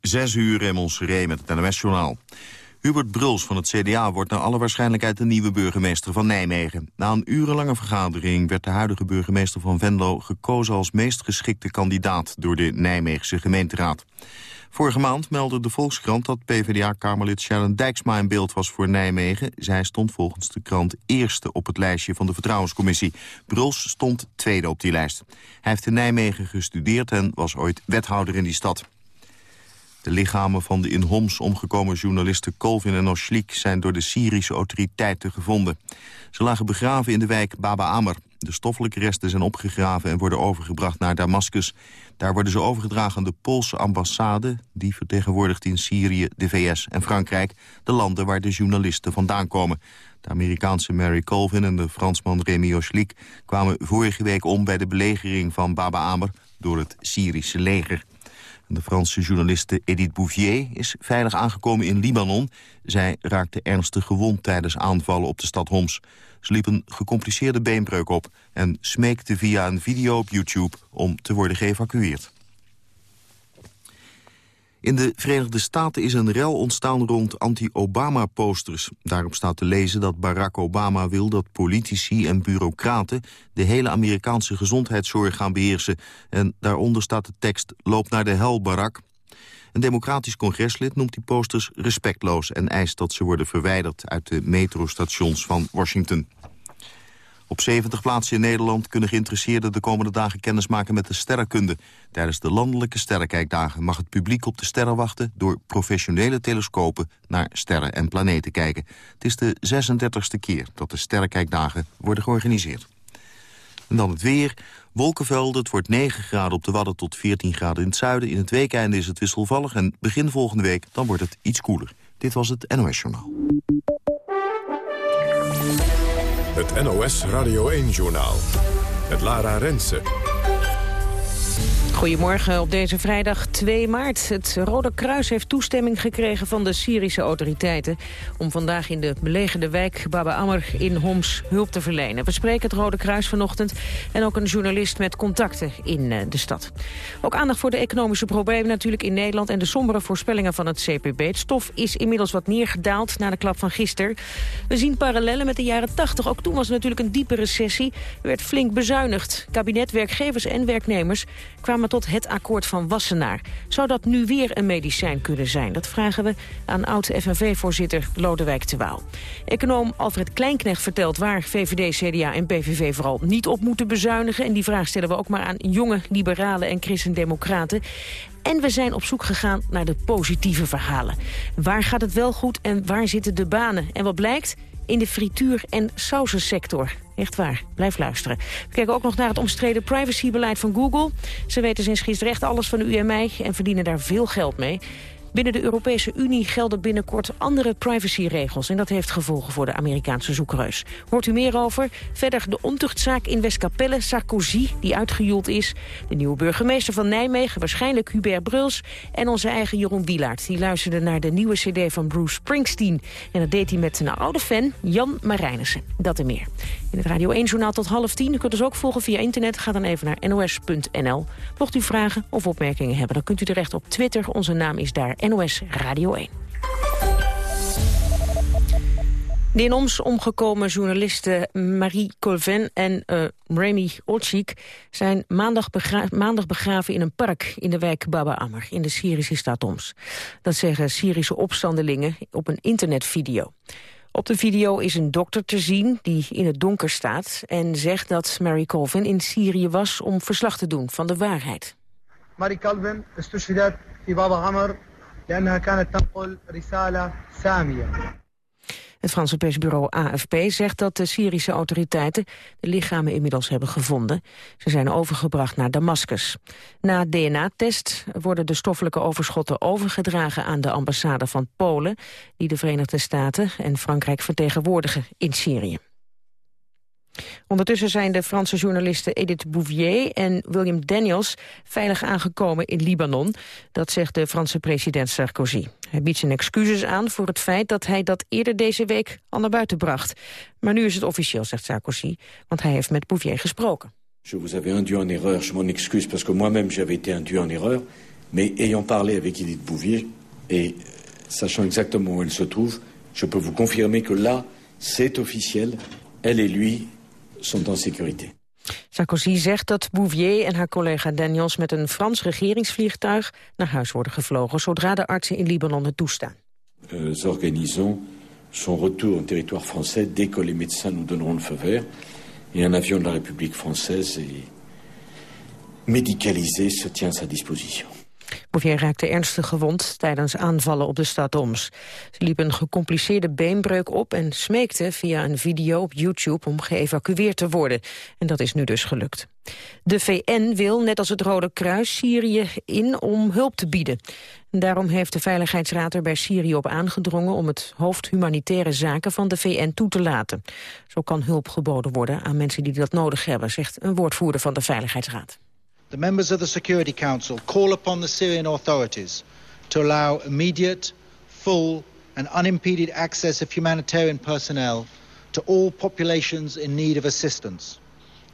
Zes uur in ons met het NOS-journaal. Hubert Bruls van het CDA wordt naar alle waarschijnlijkheid de nieuwe burgemeester van Nijmegen. Na een urenlange vergadering werd de huidige burgemeester van Venlo gekozen als meest geschikte kandidaat door de Nijmeegse gemeenteraad. Vorige maand meldde de Volkskrant dat PvdA-kamerlid Sharon Dijksma in beeld was voor Nijmegen. Zij stond volgens de krant eerste op het lijstje van de Vertrouwenscommissie. Bruls stond tweede op die lijst. Hij heeft in Nijmegen gestudeerd en was ooit wethouder in die stad. De lichamen van de in Homs omgekomen journalisten Colvin en Oshlik... zijn door de Syrische autoriteiten gevonden. Ze lagen begraven in de wijk Baba Amr. De stoffelijke resten zijn opgegraven en worden overgebracht naar Damascus. Daar worden ze overgedragen aan de Poolse ambassade... die vertegenwoordigt in Syrië, de VS en Frankrijk... de landen waar de journalisten vandaan komen. De Amerikaanse Mary Colvin en de Fransman Remy Oshlik... kwamen vorige week om bij de belegering van Baba Amr... door het Syrische leger. De Franse journaliste Edith Bouvier is veilig aangekomen in Libanon. Zij raakte ernstig gewond tijdens aanvallen op de stad Homs. Ze liep een gecompliceerde beenbreuk op en smeekte via een video op YouTube om te worden geëvacueerd. In de Verenigde Staten is een rel ontstaan rond anti-Obama-posters. Daarop staat te lezen dat Barack Obama wil dat politici en bureaucraten... de hele Amerikaanse gezondheidszorg gaan beheersen. En daaronder staat de tekst Loop naar de hel, Barack. Een democratisch congreslid noemt die posters respectloos... en eist dat ze worden verwijderd uit de metrostations van Washington. Op 70 plaatsen in Nederland kunnen geïnteresseerden de komende dagen kennis maken met de sterrenkunde. Tijdens de landelijke sterrenkijkdagen mag het publiek op de sterren wachten door professionele telescopen naar sterren en planeten kijken. Het is de 36e keer dat de sterrenkijkdagen worden georganiseerd. En dan het weer. Wolkenvelden, het wordt 9 graden op de Wadden tot 14 graden in het zuiden. In het weekende is het wisselvallig en begin volgende week dan wordt het iets koeler. Dit was het NOS Journaal. Het NOS Radio 1-journaal. Het Lara Rensen. Goedemorgen op deze vrijdag 2 maart. Het Rode Kruis heeft toestemming gekregen van de Syrische autoriteiten... om vandaag in de belegerde wijk Baba Amr in Homs hulp te verlenen. We spreken het Rode Kruis vanochtend en ook een journalist met contacten in eh, de stad. Ook aandacht voor de economische problemen natuurlijk in Nederland... en de sombere voorspellingen van het CPB. Het stof is inmiddels wat neergedaald na de klap van gisteren. We zien parallellen met de jaren 80. Ook toen was er natuurlijk een diepe recessie. Er werd flink bezuinigd. Kabinet, werkgevers en werknemers kwamen tot het akkoord van Wassenaar. Zou dat nu weer een medicijn kunnen zijn? Dat vragen we aan oud-FNV-voorzitter Lodewijk de. Econoom Alfred Kleinknecht vertelt waar VVD, CDA en PVV vooral niet op moeten bezuinigen. En die vraag stellen we ook maar aan jonge liberalen en christendemocraten. En we zijn op zoek gegaan naar de positieve verhalen. Waar gaat het wel goed en waar zitten de banen? En wat blijkt? In de frituur- en sausensector. Echt waar. Blijf luisteren. We kijken ook nog naar het omstreden privacybeleid van Google. Ze weten sinds gisteren echt alles van de UMI en verdienen daar veel geld mee. Binnen de Europese Unie gelden binnenkort andere privacyregels... en dat heeft gevolgen voor de Amerikaanse zoekreus. Hoort u meer over? Verder de ontuchtzaak in Westkapelle, Sarkozy, die uitgejoeld is... de nieuwe burgemeester van Nijmegen, waarschijnlijk Hubert Bruls... en onze eigen Jeroen Wielaert. Die luisterde naar de nieuwe cd van Bruce Springsteen. En dat deed hij met zijn oude fan Jan Marijnissen. Dat en meer. In het Radio 1-journaal tot half tien. U kunt ons ook volgen via internet. Ga dan even naar nos.nl. Mocht u vragen of opmerkingen hebben, dan kunt u terecht op Twitter. Onze naam is daar NOS Radio 1. De in Oms omgekomen journalisten Marie Colvin en uh, Remy Otschik zijn maandag, begraven in een park in de wijk Baba Ammer in de Syrische stad Oms. Dat zeggen Syrische opstandelingen op een internetvideo. Op de video is een dokter te zien die in het donker staat en zegt dat Marie Colvin in Syrië was om verslag te doen van de waarheid. Marie Colvin is tussen in Baba Ammer لأنها كانت تنقل رسالة سامية het Franse persbureau AFP zegt dat de Syrische autoriteiten de lichamen inmiddels hebben gevonden. Ze zijn overgebracht naar Damascus. Na DNA-test worden de stoffelijke overschotten overgedragen aan de ambassade van Polen, die de Verenigde Staten en Frankrijk vertegenwoordigen in Syrië. Ondertussen zijn de Franse journalisten Edith Bouvier en William Daniels veilig aangekomen in Libanon. Dat zegt de Franse president Sarkozy. Hij biedt zijn excuses aan voor het feit dat hij dat eerder deze week al naar buiten bracht. Maar nu is het officieel, zegt Sarkozy, want hij heeft met Bouvier gesproken. Je vous avais induit en erreur, je m'en excuse parce que moi-même j'avais été induit en erreur. Mais ayant parlé avec Edith Bouvier et sachant exactement où elle se trouve, je peux vous confirmer que là, c'est officiel, elle et lui sont en sécurité. Sarkozy zegt dat Bouvier en haar collega Daniels met een Frans regeringsvliegtuig naar huis worden gevlogen, zodra de artsen in Libanon het toestaan. Nous organisons son retour en territoire français dès que les médecins nous donneront le feu vert. Et un avion de la République française est médicalisé se tient à sa disposition. Bouvier raakte ernstig gewond tijdens aanvallen op de stad Oms. Ze liep een gecompliceerde beenbreuk op en smeekte via een video op YouTube om geëvacueerd te worden. En dat is nu dus gelukt. De VN wil, net als het Rode Kruis, Syrië in om hulp te bieden. daarom heeft de Veiligheidsraad er bij Syrië op aangedrongen om het hoofd humanitaire zaken van de VN toe te laten. Zo kan hulp geboden worden aan mensen die dat nodig hebben, zegt een woordvoerder van de Veiligheidsraad. The members of the Security Council call upon the Syrian authorities to allow immediate, full and unimpeded access of humanitarian personnel to all populations in need of assistance,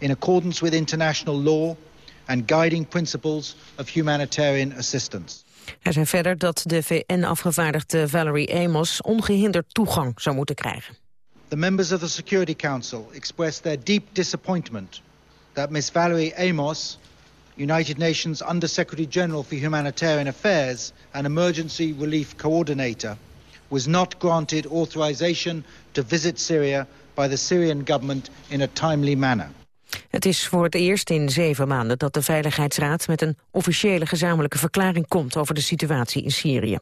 in accordance with international law and guiding principles of humanitarian assistance. Hij zei verder dat de VN-afgevaardigde Valerie Amos ongehinderd toegang zou moeten krijgen. The members of the Security Council express their deep disappointment that Ms. Valerie Amos United Nations Under-Secretary General for Humanitarian Affairs and Emergency Relief Coordinator, was not granted authorization to visit Syria by the Syrian government in a timely manner. Het is voor het eerst in zeven maanden dat de Veiligheidsraad met een officiële gezamenlijke verklaring komt over de situatie in Syrië.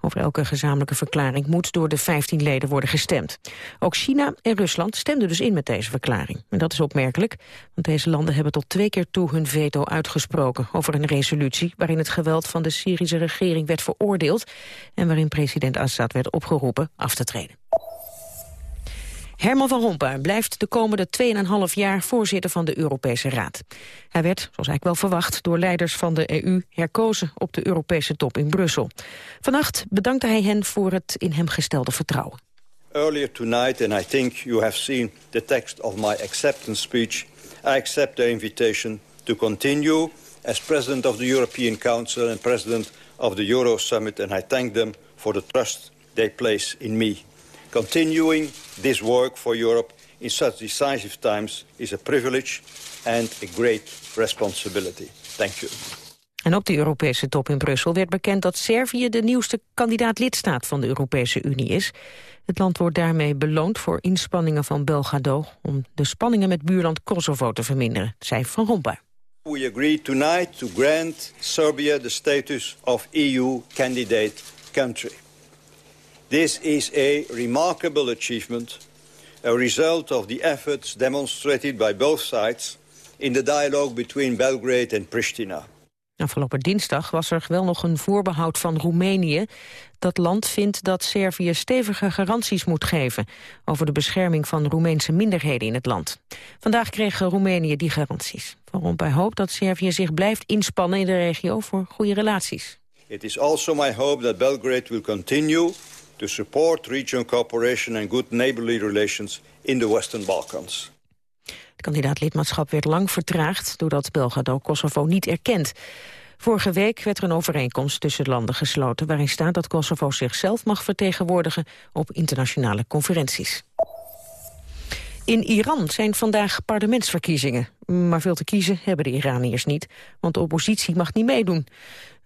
Over elke gezamenlijke verklaring moet door de 15 leden worden gestemd. Ook China en Rusland stemden dus in met deze verklaring. En dat is opmerkelijk, want deze landen hebben tot twee keer toe hun veto uitgesproken over een resolutie waarin het geweld van de Syrische regering werd veroordeeld en waarin president Assad werd opgeroepen af te treden. Herman van Rompuy blijft de komende 2,5 jaar voorzitter van de Europese Raad. Hij werd, zoals eigenlijk wel verwacht, door leiders van de EU herkozen op de Europese top in Brussel. Vannacht bedankte hij hen voor het in hem gestelde vertrouwen. Earlier tonight, and I think you have seen the text of my acceptance speech, I accept the invitation to continue as President of the European Council and President of the Euro Summit, and I thank them for the trust they place in me. Continuing this work for Europe in such decisive times is a privilege and a great responsibility. Thank you. En op de Europese top in Brussel werd bekend dat Servië de nieuwste kandidaat-lidstaat van de Europese Unie is. Het land wordt daarmee beloond voor inspanningen van Belgrado om de spanningen met buurland Kosovo te verminderen, zei Van Rompuy. We agree tonight to grant Serbia the status of EU candidate country. This is a remarkable achievement, a result of the efforts demonstrated by both sides in the dialogue between Belgrade and Pristina. Afgelopen dinsdag was er wel nog een voorbehoud van Roemenië. Dat land vindt dat Servië stevige garanties moet geven... over de bescherming van Roemeense minderheden in het land. Vandaag kreeg Roemenië die garanties. Van Rompuy hoopt dat Servië zich blijft inspannen in de regio voor goede relaties. It is also my hope that Belgrade will continue to support regional cooperation and good neighborly relations in the Western Balkans. Het kandidaat-lidmaatschap werd lang vertraagd doordat Belgrado Kosovo niet erkent. Vorige week werd er een overeenkomst tussen landen gesloten... waarin staat dat Kosovo zichzelf mag vertegenwoordigen op internationale conferenties. In Iran zijn vandaag parlementsverkiezingen. Maar veel te kiezen hebben de Iraniërs niet, want de oppositie mag niet meedoen.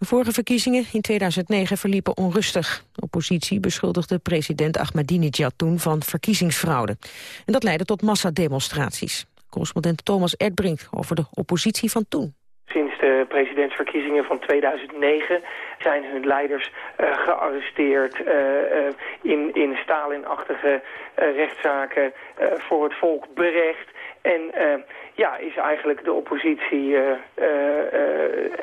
De vorige verkiezingen in 2009 verliepen onrustig. De oppositie beschuldigde president Ahmadinejad toen van verkiezingsfraude. En dat leidde tot massademonstraties. Correspondent Thomas Erdbrink over de oppositie van toen. Sinds de presidentsverkiezingen van 2009 zijn hun leiders uh, gearresteerd uh, uh, in, in Stalin-achtige rechtszaken voor het volk berecht. En ja, is eigenlijk de oppositie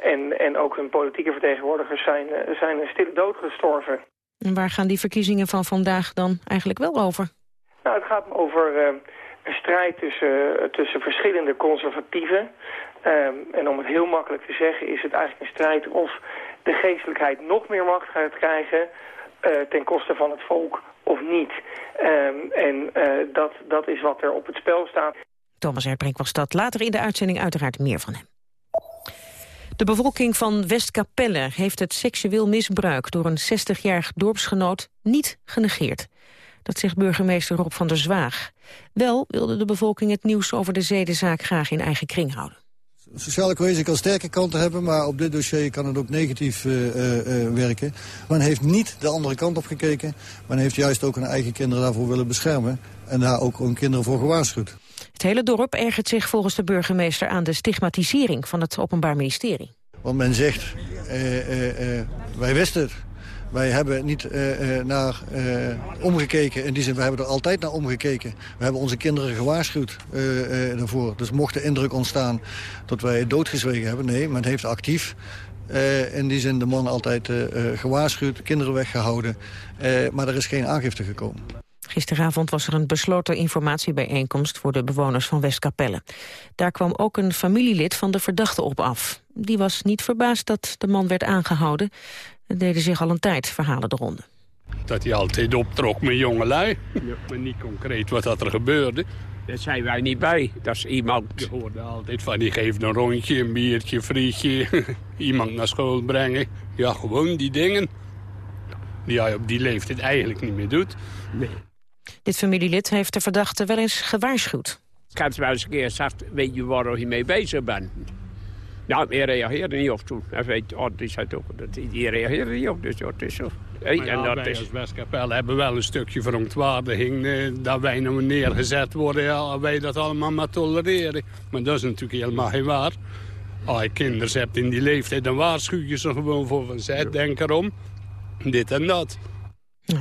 en, en ook hun politieke vertegenwoordigers zijn, zijn een stille dood gestorven. En waar gaan die verkiezingen van vandaag dan eigenlijk wel over? Nou, het gaat over een strijd tussen, tussen verschillende conservatieven. Um, en om het heel makkelijk te zeggen is het eigenlijk een strijd of de geestelijkheid nog meer macht gaat krijgen uh, ten koste van het volk of niet. Um, en uh, dat, dat is wat er op het spel staat. Thomas Herbrink was dat. Later in de uitzending uiteraard meer van hem. De bevolking van Westkapelle heeft het seksueel misbruik door een 60-jarig dorpsgenoot niet genegeerd. Dat zegt burgemeester Rob van der Zwaag. Wel wilde de bevolking het nieuws over de zedenzaak graag in eigen kring houden. Sociale cohesie kan sterke kanten hebben, maar op dit dossier kan het ook negatief uh, uh, werken. Men heeft niet de andere kant op gekeken. Men heeft juist ook hun eigen kinderen daarvoor willen beschermen. En daar ook hun kinderen voor gewaarschuwd. Het hele dorp ergert zich volgens de burgemeester aan de stigmatisering van het Openbaar Ministerie. Want men zegt, wij wisten het. Wij hebben niet naar omgekeken. In die zin, we hebben er altijd naar omgekeken. We hebben onze kinderen gewaarschuwd daarvoor. Dus mocht de indruk ontstaan dat wij doodgezwegen hebben... nee, men heeft actief in die zin de man altijd gewaarschuwd, kinderen weggehouden. maar er is geen aangifte gekomen. Gisteravond was er een besloten informatiebijeenkomst voor de bewoners van Westkapelle. Daar kwam ook een familielid van de verdachte op af. Die was niet verbaasd dat de man werd aangehouden. Er deden zich al een tijd verhalen de ronde. Dat hij altijd optrok met jongelui. Ja. Maar niet concreet wat dat er gebeurde. Daar zijn wij niet bij. Dat is iemand... Je hoorde altijd van, die geeft een rondje, een biertje, een frietje. iemand naar school brengen. Ja, gewoon die dingen. Die hij op die leeftijd eigenlijk niet meer doet. Nee. Dit familielid heeft de verdachte wel eens gewaarschuwd. Ik heb wel eens een keer gezegd, weet je waar je mee bezig bent? Nou, meer reageerde niet op toen. Hij weet, oh, die, zei toch, die reageerde niet op, dus het is zo. Hey, en dat wij is... als Westkapel hebben wel een stukje verontwaardiging... Eh, dat wij nou neergezet worden, ja, wij dat allemaal maar tolereren. Maar dat is natuurlijk helemaal geen waar. Als je kinderen hebt in die leeftijd, dan waarschuw je ze gewoon voor van... Zet, denk erom, dit en dat.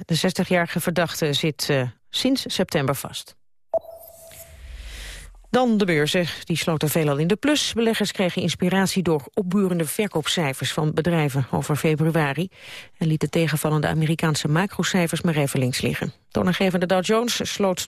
De 60-jarige verdachte zit uh, sinds september vast. Dan de beurzen. Die sloten veelal in de plus. Beleggers kregen inspiratie door opburende verkoopcijfers van bedrijven over februari. En lieten tegenvallende Amerikaanse macrocijfers maar even links liggen. Toonaangevende Dow Jones sloot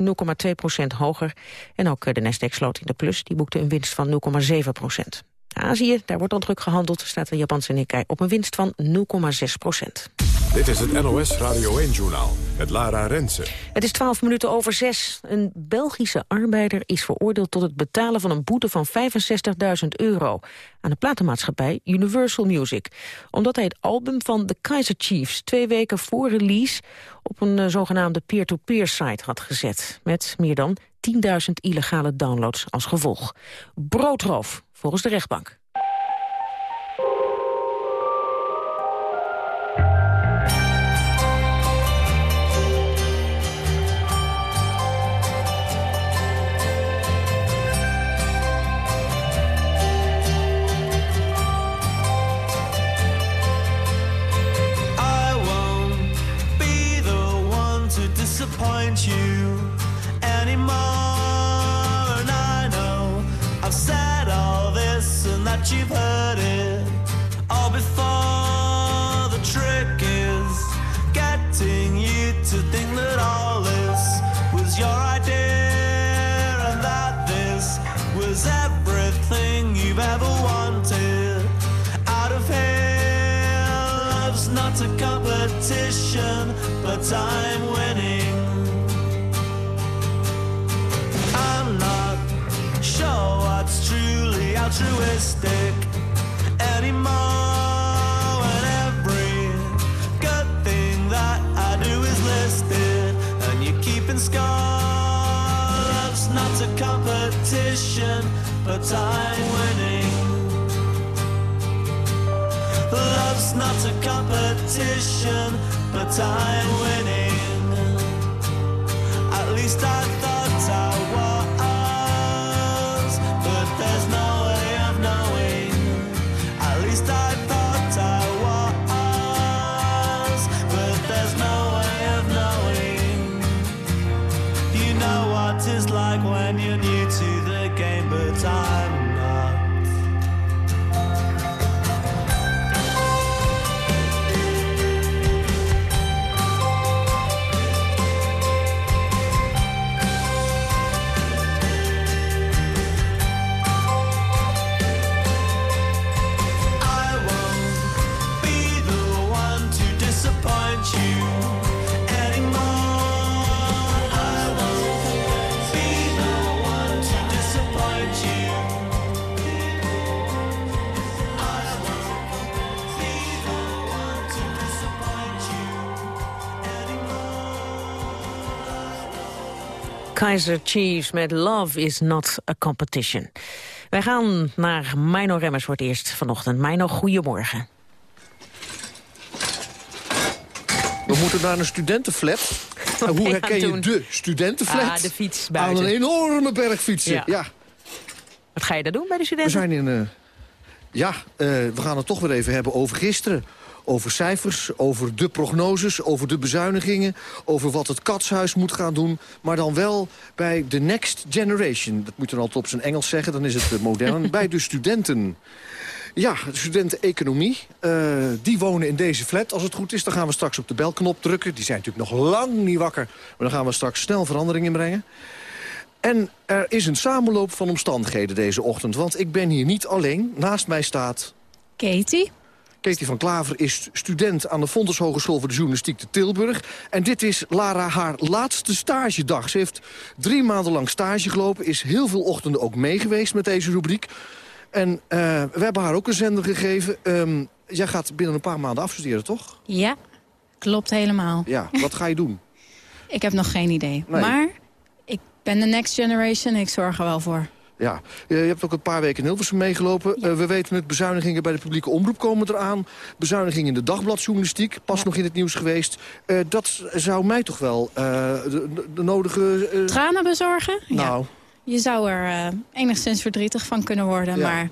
0,2 procent hoger. En ook de Nasdaq sloot in de plus. Die boekte een winst van 0,7 procent. Azië, daar wordt al druk gehandeld, staat de Japanse Nikkei op een winst van 0,6 procent. Dit is het NOS Radio 1-journaal met Lara Rensen. Het is 12 minuten over 6. Een Belgische arbeider is veroordeeld tot het betalen van een boete van 65.000 euro aan de platenmaatschappij Universal Music. Omdat hij het album van The Kaiser Chiefs twee weken voor release op een eh, zogenaamde peer-to-peer site had gezet. Met meer dan 10.000 illegale downloads als gevolg. Broodroof, volgens de rechtbank. you you've heard it all before. The trick is getting you to think that all this was your idea and that this was everything you've ever wanted out of here. Love's not a competition, but I'm altruistic anymore. And every good thing that I do is listed, and you're keeping score. Love's not a competition, but I'm winning. Love's not a competition, but I'm winning. At least I Kaiser Chiefs met Love is not a competition. Wij gaan naar Mino Remmers voor het eerst vanochtend. Mino, goedemorgen. We moeten naar een studentenflat. En hoe herken je de studentenflat? Ah, de fiets Aan een enorme berg fietsen. Ja. Ja. Wat ga je daar doen bij de We studenten? zijn in... eh, ja, eh, we gaan het toch weer even hebben over gisteren. Over cijfers, over de prognoses, over de bezuinigingen... over wat het katshuis moet gaan doen. Maar dan wel bij the next generation. Dat moet je dan altijd op zijn Engels zeggen, dan is het eh, modern. bij de studenten. Ja, de studenten economie. eh, die wonen in deze flat. Als het goed is, dan gaan we straks op de belknop drukken. Die zijn natuurlijk nog lang niet wakker. Maar dan gaan we straks snel verandering inbrengen. En er is een samenloop van omstandigheden deze ochtend. Want ik ben hier niet alleen. Naast mij staat... Katie. Katie van Klaver is student aan de Fontes Hogeschool voor de Journalistiek te Tilburg. En dit is Lara haar laatste stagedag. Ze heeft drie maanden lang stage gelopen. Is heel veel ochtenden ook meegeweest met deze rubriek. En eh, we hebben haar ook een zender gegeven. Ehm, jij gaat binnen een paar maanden afstuderen, toch? Ja, klopt helemaal. Ja, wat ga je doen? Ik heb nog geen idee. Nee. Maar ik ben de next generation ik zorg er wel voor. Ja, je hebt ook een paar weken in Hilversum meegelopen. Eh, we weten het, bezuinigingen bij de publieke omroep komen eraan. Bezuinigingen in de dagbladjournalistiek, pas nog in het nieuws geweest. Eh, dat zou mij toch wel eh, de, de nodige... eh, Tranen bezorgen? nou, Je zou er eh, enigszins verdrietig van kunnen worden, maar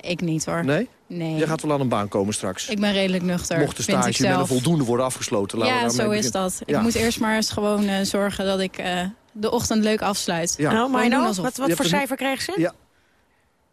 ik niet hoor. nee? Nee. Jij gaat wel aan een baan komen straks. Ik ben redelijk nuchter, Mocht de stage met een voldoende worden afgesloten. laten Ja, zo is dat. Ik moet eerst maar eens gewoon eh, zorgen dat ik eh, de ochtend leuk afsluit. Ja. Nou, alsof. wat, wat voor een- cijfer krijgt ze? Ja.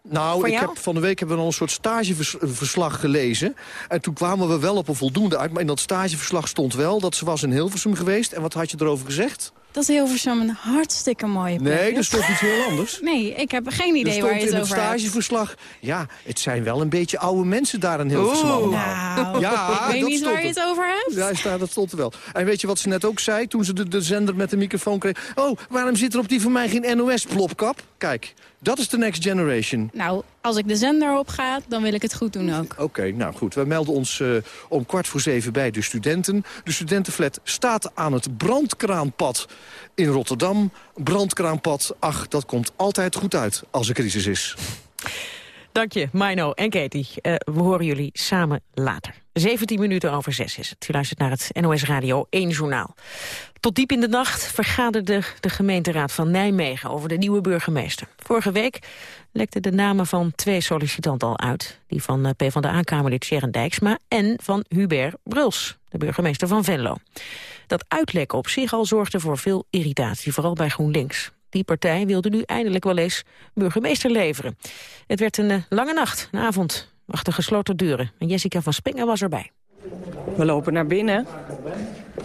Nou, ik heb, van de week hebben we al een soort stageverslag gelezen. En toen kwamen we wel op een voldoende uit. Maar in dat stageverslag stond wel dat ze was in Hilversum geweest. En wat had je erover gezegd? Dat Hilversum een hartstikke mooie plek Nee, is. er stond iets heel anders. Nee, ik heb geen idee waar je in het het over hebt. stageverslag... Ja, het zijn wel een beetje oude mensen daar in Hilversum allemaal. Nou, Ja, ik weet dat niet stond waar je het over hebt. Ja, staat, dat stond er wel. En weet je wat ze net ook zei toen ze de, de zender met de microfoon kreeg? Oh, waarom zit er op die van mij geen NOS-plopkap? Kijk, dat is de next generation. Nou, als ik de zender op ga, dan wil ik het goed doen ook. Oké, nou goed. Wij melden ons eh, om kwart voor zeven bij de studenten. De studentenflat staat aan het brandkraanpad in Rotterdam. Brandkraanpad, ach, dat komt altijd goed uit als er crisis is. Dank je, Mino en Katie. Eh, we horen jullie samen later. 17 minuten over 6 is het. U luistert naar het NOS Radio 1 Journaal. Tot diep in de nacht vergaderde de gemeenteraad van Nijmegen over de nieuwe burgemeester. Vorige week lekten de namen van twee sollicitanten al uit. Die van eh, PvdA-kamerlid Sharon Dijksma en van Hubert Bruls, de burgemeester van Venlo. Dat uitlekken op zich al zorgde voor veel irritatie, vooral bij GroenLinks. Die partij wilde nu eindelijk wel eens burgemeester leveren. Het werd een eh, lange nacht, een avond, achter gesloten deuren. En Jessica van Spengen was erbij. We lopen naar binnen.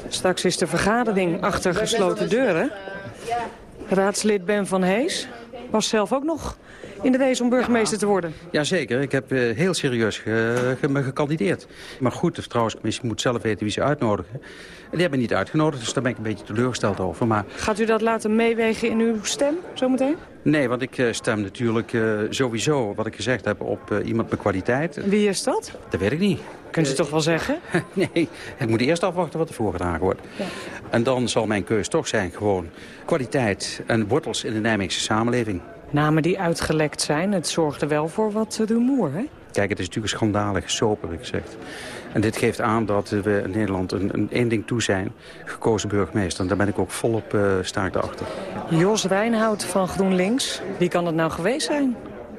Straks is de vergadering achter gesloten deuren. Raadslid Ben van Hees was zelf ook nog in de race om burgemeester te worden. Jazeker, ik heb eh, heel serieus ge, ge- me gekandideerd. Maar goed, de vertrouwenscommissie moet zelf weten wie ze uitnodigen. Die hebben niet uitgenodigd, dus daar ben ik een beetje teleurgesteld over. Maar Gaat u dat laten meewegen in uw stem zometeen? nee, want ik eh, stem natuurlijk eh, sowieso, wat ik gezegd heb, op eh, iemand met kwaliteit. Wie is dat? Dat weet ik niet. Kunt u toch wel zeggen? nee, ik moet eerst afwachten wat er voorgedragen wordt. En dan zal mijn keus toch zijn gewoon kwaliteit en wortels in de Nijmeegse samenleving. Namen die uitgelekt zijn, het zorgde wel voor wat rumoer, hè? Kijk, het is natuurlijk een schandalige soap, heb ik gezegd. En dit geeft aan dat we in Nederland een, een één ding toe zijn. Gekozen burgemeester. En daar ben ik ook volop uh, sta ik erachter. Jos Wijnhout van GroenLinks. Wie kan het nou geweest zijn?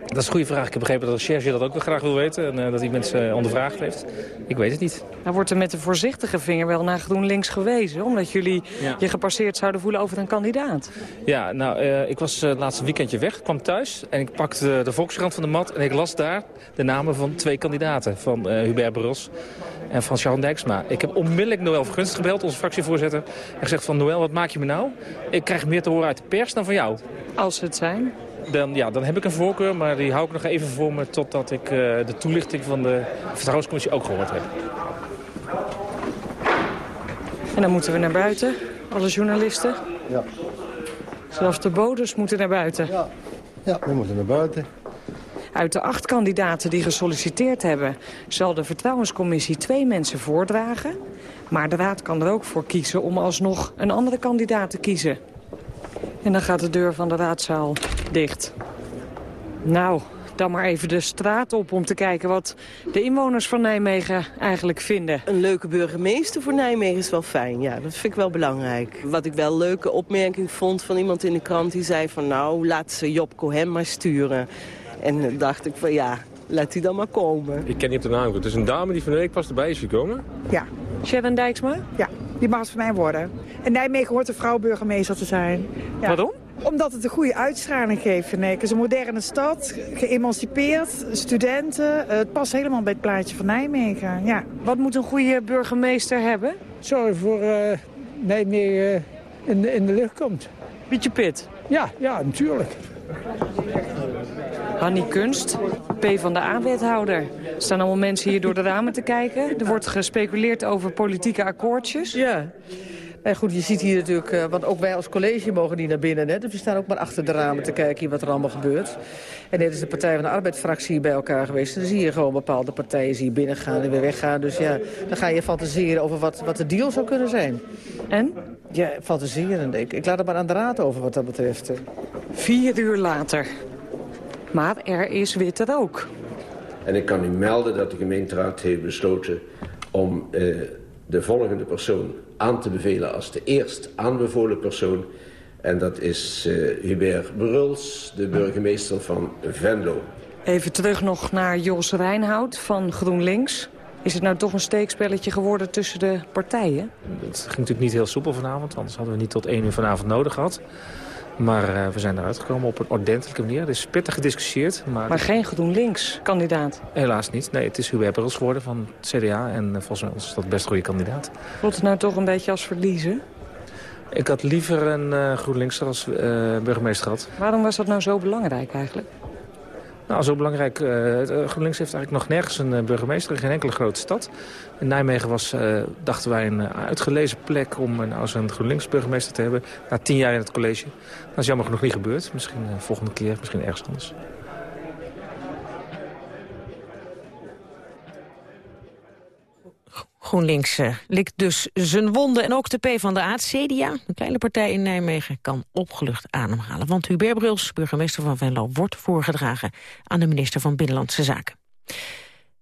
Dat is een goede vraag. Ik heb begrepen dat de dat ook wel graag wil weten. En uh, dat hij mensen uh, ondervraagd heeft. Ik weet het niet. Nou wordt er met de voorzichtige vinger wel naar GroenLinks gewezen. Omdat jullie ja. je gepasseerd zouden voelen over een kandidaat. Ja, nou, uh, ik was het laatste weekendje weg. Ik kwam thuis en ik pakte de Volkskrant van de mat. En ik las daar de namen van twee kandidaten. Van Hubert Bros en van Sharon Dijksma. Ik heb onmiddellijk Noël Vergunst gebeld, onze fractievoorzitter. En gezegd van Noël, wat maak je me nou? Ik krijg meer te horen uit de pers dan van jou. Als het zijn? Dan, ja, dan heb ik een voorkeur, maar die hou ik nog even voor me... totdat ik uh, de toelichting van de Vertrouwenscommissie ook gehoord heb. En dan moeten we naar buiten, alle journalisten. Ja. Zelfs de bodems moeten naar buiten. Ja, ja we moeten naar buiten. Uit de acht kandidaten die gesolliciteerd hebben... zal de Vertrouwenscommissie twee mensen voordragen. Maar de Raad kan er ook voor kiezen om alsnog een andere kandidaat te kiezen. En dan gaat de deur van de raadzaal dicht. Nou, dan maar even de straat op om te kijken wat de inwoners van Nijmegen eigenlijk vinden. Een leuke burgemeester voor Nijmegen is wel fijn, ja, dat vind ik wel belangrijk. Wat ik wel een leuke opmerking vond van iemand in de krant die zei van nou, laat ze Job Cohen maar sturen. En dan dacht ik van ja, laat die dan maar komen. Ik ken niet op de naam. Het is een dame die van de week pas erbij is gekomen. Ja. Sharon Dijksma? Ja, die mag het voor mij worden. En Nijmegen hoort een vrouw burgemeester te zijn. Ja. Waarom? Omdat het een goede uitstraling geeft, vind ik. Het is een moderne stad, geëmancipeerd, studenten. Het past helemaal bij het plaatje van Nijmegen, ja. Wat moet een goede burgemeester hebben? Zorgen voor uh, Nijmegen in de, in de lucht komt. Beetje pit? Ja, ja, natuurlijk. Hanny Kunst, P van de A-wethouder. Er staan allemaal mensen hier door de ramen te kijken. Er wordt gespeculeerd over politieke akkoordjes. Ja. En goed, je ziet hier natuurlijk, uh, want ook wij als college mogen niet naar binnen. Hè? Dus we staan ook maar achter de ramen te kijken hier wat er allemaal gebeurt. En net is de Partij van de Arbeid-fractie bij elkaar geweest. En dan zie je gewoon bepaalde partijen je binnengaan en weer weggaan. Dus ja, dan ga je fantaseren over wat, wat de deal zou kunnen zijn. En? Ja, fantaseren. Ik, ik laat het maar aan de raad over wat dat betreft. Vier uur later. Maar er is witte rook. En ik kan u melden dat de gemeenteraad heeft besloten om uh, de volgende persoon aan te bevelen als de eerst aanbevolen persoon. En dat is uh, Hubert Bruls, de burgemeester van Venlo. Even terug nog naar Jos Reinhout van GroenLinks. Is het nou toch een steekspelletje geworden tussen de partijen? Het ging natuurlijk niet heel soepel vanavond, anders hadden we niet tot één uur vanavond nodig gehad. Maar uh, we zijn eruit gekomen op een ordentelijke manier. Er is pittig gediscussieerd. Maar, maar geen GroenLinks-kandidaat? Helaas niet. Nee, het is Hubert Bruls geworden van het CDA. En uh, volgens mij is dat best een goede kandidaat. Voelt het nou toch een beetje als verliezen? Ik had liever een uh, GroenLinks als burgemeester gehad. Waarom was dat nou zo belangrijk eigenlijk? Nou, zo belangrijk. Uh, GroenLinks heeft eigenlijk nog nergens een uh, burgemeester in geen enkele grote stad. In Nijmegen was, dachten wij, een uitgelezen plek om als een GroenLinks burgemeester te hebben. Na tien jaar in het college. Dat is jammer genoeg niet gebeurd. Misschien volgende keer, misschien ergens anders. GroenLinks uh, likt dus zijn wonden. En ook de PvdA, het CDA, een kleine partij in Nijmegen, kan opgelucht ademhalen. Want Hubert Bruls, burgemeester van Venlo, wordt voorgedragen aan de minister van Binnenlandse Zaken.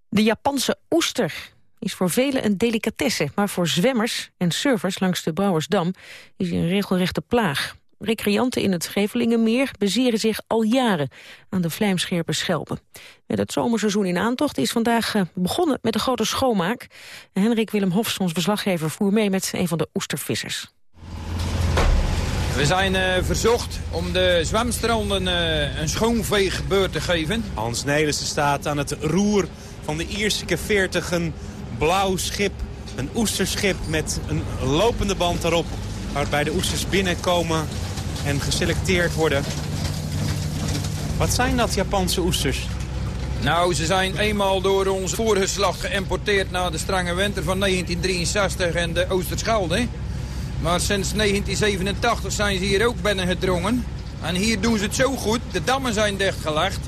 De Japanse oester is voor velen een delicatesse, maar voor zwemmers en surfers langs de Brouwersdam is hij een regelrechte plaag. Recreanten in het Gevelingenmeer bezeren zich al jaren aan de vlijmscherpe schelpen. Met het zomerseizoen in aantocht is vandaag begonnen met een grote schoonmaak. Henrik Willem Hofs, ons verslaggever, voer mee met een van de oestervissers. We zijn uh, verzocht om de zwemstranden uh, een schoonveegbeur te geven. Hans Nelissen staat aan het roer van de Ierseke 40, een blauw schip. Een oesterschip met een lopende band erop waarbij de oesters binnenkomen en geselecteerd worden. Wat zijn dat Japanse oesters? Nou, ze zijn eenmaal door ons voorgeslag geïmporteerd na de strenge winter van 1963 en de Oosterschelde. Maar sinds 1987 zijn ze hier ook binnengedrongen. En hier doen ze het zo goed, de dammen zijn dichtgelegd.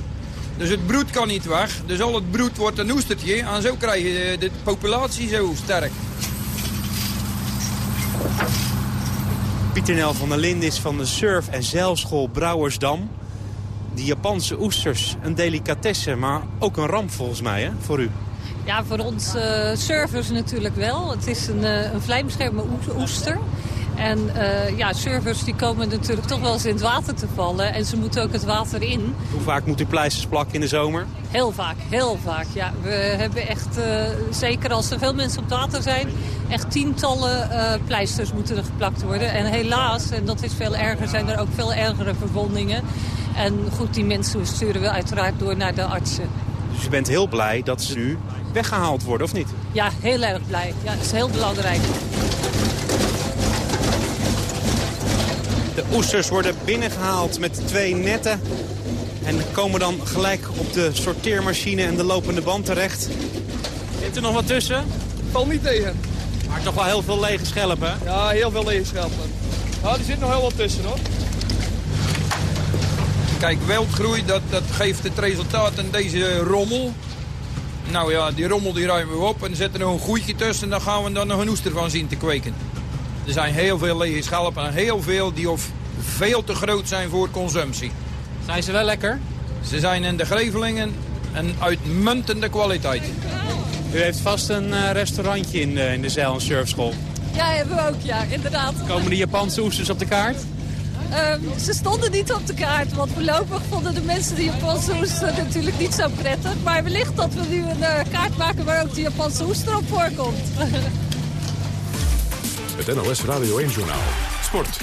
Dus het broed kan niet weg. Dus al het broed wordt een oestertje. En zo krijg je de populatie zo sterk. Pieter Nel van der Linden is van de surf- en zeilschool Brouwersdam. Die Japanse oesters, een delicatesse, maar ook een ramp volgens mij hè, voor u. Ja, voor ons surfers natuurlijk wel. Het is een, uh, oester. En uh, ja, surfers die komen natuurlijk toch wel eens in het water te vallen. En ze moeten ook het water in. Hoe vaak moet u pleisters plakken in de zomer? Heel vaak, heel vaak. Ja, we hebben echt, uh, zeker als er veel mensen op het water zijn... echt tientallen uh, pleisters moeten er geplakt worden. En helaas, en dat is veel erger, zijn er ook veel ergere verwondingen. En goed, die mensen sturen we uiteraard door naar de artsen. Dus u bent heel blij dat ze nu weggehaald worden, of niet? Ja, heel erg blij. Ja, dat is heel belangrijk. Oesters worden binnengehaald met twee netten. En komen dan gelijk op de sorteermachine en de lopende band terecht. Zit er nog wat tussen? Valt niet tegen. Maar toch wel heel veel lege schelpen. Ja, heel veel lege schelpen. Ja, er zit nog heel wat tussen hoor. Kijk, wildgroei, dat, dat geeft het resultaat in deze rommel. Nou ja, die rommel die ruimen we op en zetten er nog een groeitje tussen... en dan gaan we er nog een oester van zien te kweken. Er zijn heel veel lege schelpen en heel veel die of veel te groot zijn voor consumptie. Zijn ze wel lekker? Ze zijn in de Grevelingen een uitmuntende kwaliteit. U heeft vast een uh, restaurantje in de, in de zeil- en surfschool. Ja, hebben we ook, ja, inderdaad. Komen de Japanse oesters op de kaart? Um, ze stonden niet op de kaart, want voorlopig vonden de mensen de Japanse oester natuurlijk niet zo prettig. Maar wellicht dat we nu een uh, kaart maken waar ook de Japanse oester op voorkomt. Het NOS Radio 1-journaal. Sport.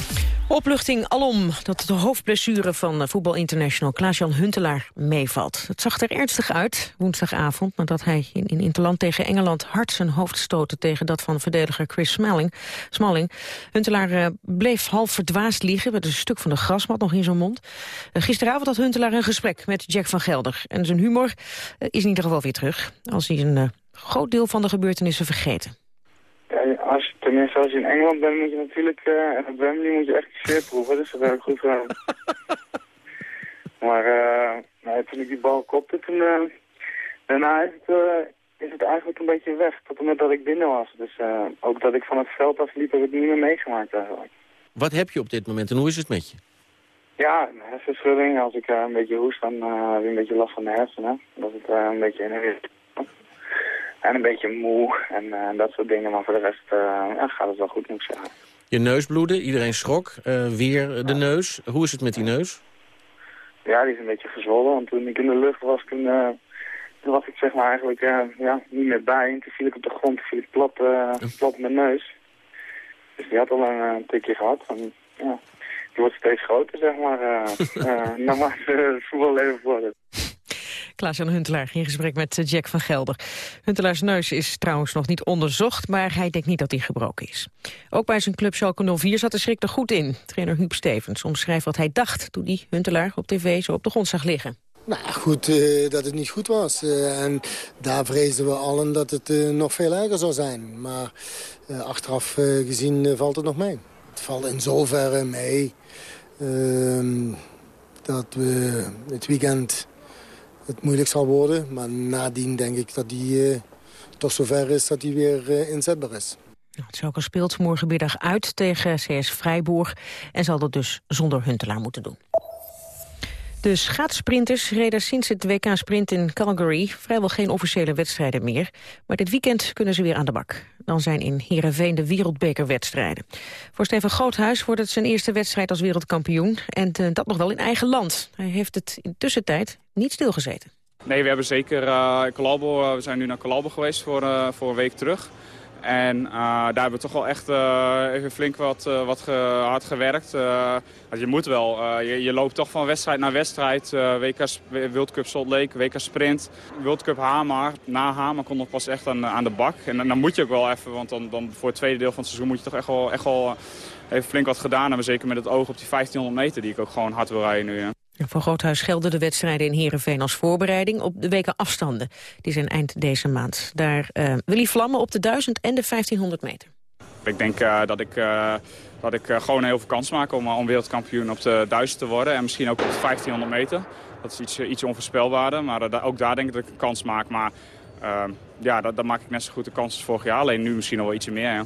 Opluchting alom dat de hoofdblessure van eh, Voetbal International Klaas-Jan Huntelaar meevalt. Het zag er ernstig uit woensdagavond nadat hij in, in Interland tegen Engeland hard zijn hoofd stootte tegen dat van verdediger Chris Smalling. Smalling. Huntelaar uh, bleef half verdwaasd liggen met een stuk van de grasmat nog in zijn mond. Uh, gisteravond had Huntelaar een gesprek met Jack van Gelder en zijn humor is in ieder geval weer terug als hij een groot deel van de gebeurtenissen vergeten. Als, tenminste, als je in Engeland bent, moet je natuurlijk... Uh, en op Wembley moet je echt sfeer proeven, dus dat heb ik goed gedaan. maar uh, nou, toen ik die bal kopte, toen... Uh, daarna is het, is het eigenlijk een beetje weg, tot en met dat ik binnen was. Dus ook dat ik van het veld afliep, heb ik niet meer meegemaakt eigenlijk. Wat heb je op dit moment en hoe is het met je? Ja, een hersenschudding. Als ik een beetje hoest, dan heb ik een beetje last van de hersenen. Dat het een beetje in en een beetje moe en uh, dat soort dingen. Maar voor de rest uh, ja, gaat het wel goed, moet ik zeggen. Je neus bloedde, iedereen schrok. Uh, weer de neus. Hoe is het met die neus? Ja, die is een beetje gezwollen. Want toen ik in de lucht was, toen, toen was ik zeg maar eigenlijk ja, niet meer bij. En toen viel ik op de grond, toen viel ik plat, plat mijn neus. Dus die had al een tikje gehad. En, ja, die wordt steeds groter, zeg maar, naarmate het voetballeven wordt. Klaas-Jan Huntelaar in gesprek met eh, Jack van Gelder. Huntelaars neus is trouwens nog niet onderzocht, maar hij denkt niet dat hij gebroken is. Ook bij zijn club Schalke 04 zat de schrik er goed in. Trainer Huub Stevens omschrijft wat hij dacht toen hij Huntelaar op tv zo op de grond zag liggen. Nou goed, uh, dat het niet goed was. Uh, en daar vreesden we allen dat het nog veel erger zou zijn. Maar achteraf gezien valt het nog mee. Het valt in zoverre mee ehm, dat we het weekend het moeilijk zal worden. Maar nadien denk ik dat die uh, toch zover is dat hij weer uh, inzetbaar is. Het Schalke speelt morgenmiddag uit tegen CS Vrijburg en zal dat dus zonder Huntelaar moeten doen. De schaatssprinters reden sinds het WK-sprint in Calgary vrijwel geen officiële wedstrijden meer. Maar dit weekend kunnen ze weer aan de bak. Dan zijn in Heerenveen de wereldbekerwedstrijden. Voor Steven Groothuis wordt het zijn eerste wedstrijd als wereldkampioen. En uh, dat nog wel in eigen land. Hij heeft het in tussentijd niet stilgezeten. Nee, we hebben zeker uh, Calabo, uh, we zijn nu naar Calabo geweest voor, uh, voor een week terug. En daar hebben we toch wel echt even flink wat, wat hard gewerkt. je moet wel. Je, je, loopt toch van wedstrijd naar wedstrijd. WK World Cup Salt Lake, WK Sprint, World Cup Hamar. Na Hamar komt nog pas echt aan, aan de bak. En dan moet je ook wel even, want dan, dan voor het tweede deel van het seizoen moet je toch echt wel, echt wel even flink wat gedaan hebben. Zeker met het oog op die 1500 meter die ik ook gewoon hard wil rijden nu. Voor Groothuis gelden de wedstrijden in Heerenveen als voorbereiding op de weken afstanden. Die zijn eind deze maand. Daar uh, wil hij vlammen op de 1000 en de 1500 meter. Ik denk uh, dat ik, uh, dat ik gewoon heel veel kans maak om, om wereldkampioen op de 1000 te worden. En misschien ook op de 1500 meter. Dat is iets, iets onvoorspelbaarder, maar ook daar denk ik dat ik een kans maak. Maar ja, dat maak ik net zo goed de kans als vorig jaar. Alleen nu misschien nog wel ietsje meer, ja.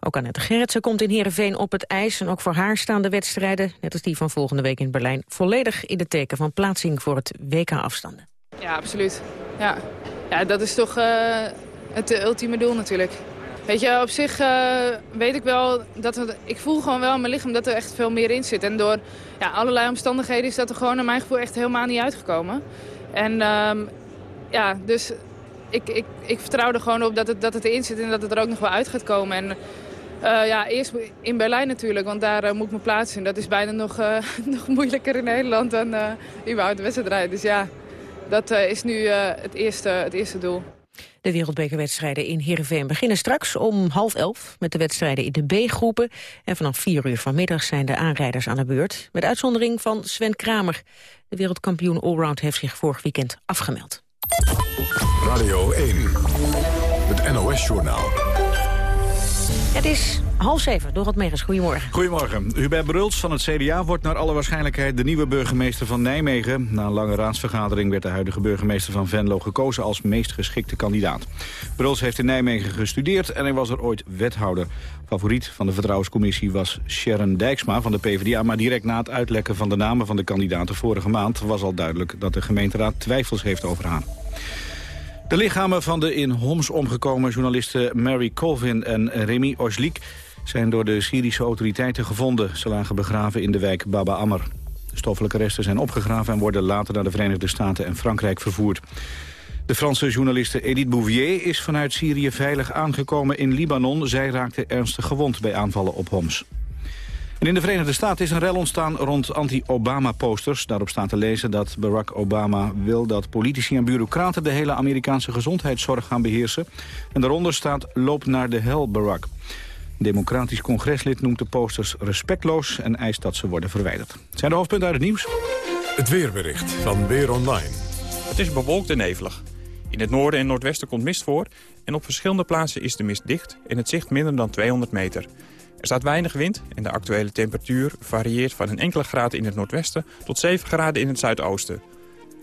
Ook Annette Gerritsen komt in Heerenveen op het ijs. En ook voor haar staan de wedstrijden, net als die van volgende week in Berlijn... volledig in de teken van plaatsing voor het WK-afstanden. Ja, absoluut. Ja. ja, dat is toch uh, het ultieme doel natuurlijk. Weet je, op zich uh, weet ik wel dat het, ik voel gewoon wel in mijn lichaam dat er echt veel meer in zit. En door ja, allerlei omstandigheden is dat er gewoon naar mijn gevoel echt helemaal niet uitgekomen. En um, ja, dus ik, ik, ik vertrouw er gewoon op dat het, dat het erin zit en dat het er ook nog wel uit gaat komen. En uh, ja, eerst in Berlijn natuurlijk, want daar uh, moet ik me plaatsen. Dat is bijna nog, uh, nog moeilijker in Nederland dan uh, überhaupt de wedstrijd. Dus ja, dat is nu het, eerste, het eerste doel. De wereldbekerwedstrijden in Heerenveen beginnen straks om half elf... met de wedstrijden in de B-groepen. En vanaf vier uur vanmiddag zijn de aanrijders aan de beurt. Met uitzondering van Sven Kramer. De wereldkampioen allround heeft zich vorig weekend afgemeld. Radio 1, het NOS-journaal. Het is half zeven, Dorot Megens. Goedemorgen. Goedemorgen. Hubert Bruls van het CDA wordt naar alle waarschijnlijkheid de nieuwe burgemeester van Nijmegen. Na een lange raadsvergadering werd de huidige burgemeester van Venlo gekozen als meest geschikte kandidaat. Bruls heeft in Nijmegen gestudeerd en hij was er ooit wethouder. Favoriet van de vertrouwenscommissie was Sharon Dijksma van de PvdA... maar direct na het uitlekken van de namen van de kandidaten vorige maand... was al duidelijk dat de gemeenteraad twijfels heeft over haar. De lichamen van de in Homs omgekomen journalisten Mary Colvin en Remy Oslik zijn door de Syrische autoriteiten gevonden. Ze lagen begraven in de wijk Baba Amr. De stoffelijke resten zijn opgegraven en worden later naar de Verenigde Staten en Frankrijk vervoerd. De Franse journaliste Edith Bouvier is vanuit Syrië veilig aangekomen in Libanon. Zij raakte ernstig gewond bij aanvallen op Homs. En in de Verenigde Staten is een rel ontstaan rond anti-Obama-posters. Daarop staat te lezen dat Barack Obama wil dat politici en bureaucraten... de hele Amerikaanse gezondheidszorg gaan beheersen. En daaronder staat loop naar de hel, Barack. Een democratisch congreslid noemt de posters respectloos... en eist dat ze worden verwijderd. Het zijn de hoofdpunten uit het nieuws. Het weerbericht van Weer Online. Het is bewolkt en nevelig. In het noorden en noordwesten komt mist voor... en op verschillende plaatsen is de mist dicht en het zicht minder dan 200 meter... Er staat weinig wind en de actuele temperatuur varieert van een enkele graad in het noordwesten tot 7 graden in het zuidoosten.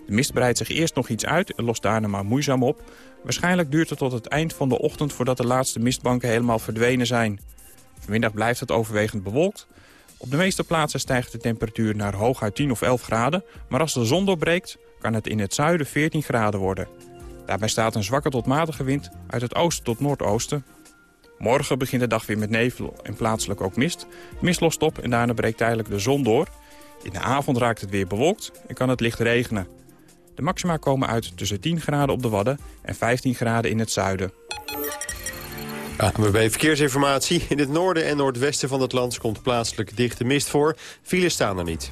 De mist breidt zich eerst nog iets uit en lost daarna maar moeizaam op. Waarschijnlijk duurt het tot het eind van de ochtend voordat de laatste mistbanken helemaal verdwenen zijn. Vanmiddag blijft het overwegend bewolkt. Op de meeste plaatsen stijgt de temperatuur naar hooguit 10 of 11 graden, maar als de zon doorbreekt kan het in het zuiden 14 graden worden. Daarbij staat een zwakke tot matige wind uit het oosten tot noordoosten. Morgen begint de dag weer met nevel en plaatselijk ook mist. Mist lost op en daarna breekt tijdelijk de zon door. In de avond raakt het weer bewolkt en kan het licht regenen. De maxima komen uit tussen 10 graden op de Wadden en 15 graden in het zuiden. ANWB Verkeersinformatie. In het noorden en noordwesten van het land komt plaatselijk dichte mist voor. Files staan er niet.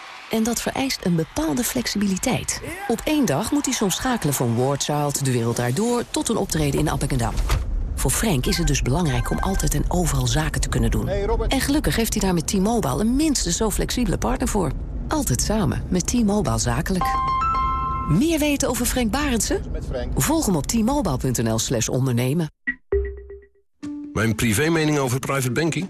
En dat vereist een bepaalde flexibiliteit. Op één dag moet hij soms schakelen van Wardchild, De Wereld Daardoor... tot een optreden in Appingedam. Voor Frank is het dus belangrijk om altijd en overal zaken te kunnen doen. En gelukkig heeft hij daar met T-Mobile een minstens zo flexibele partner voor. Altijd samen met T-Mobile Zakelijk. Meer weten over Frank Barendse? Volg hem op t-mobile.nl slash ondernemen. Mijn privé-mening over private banking?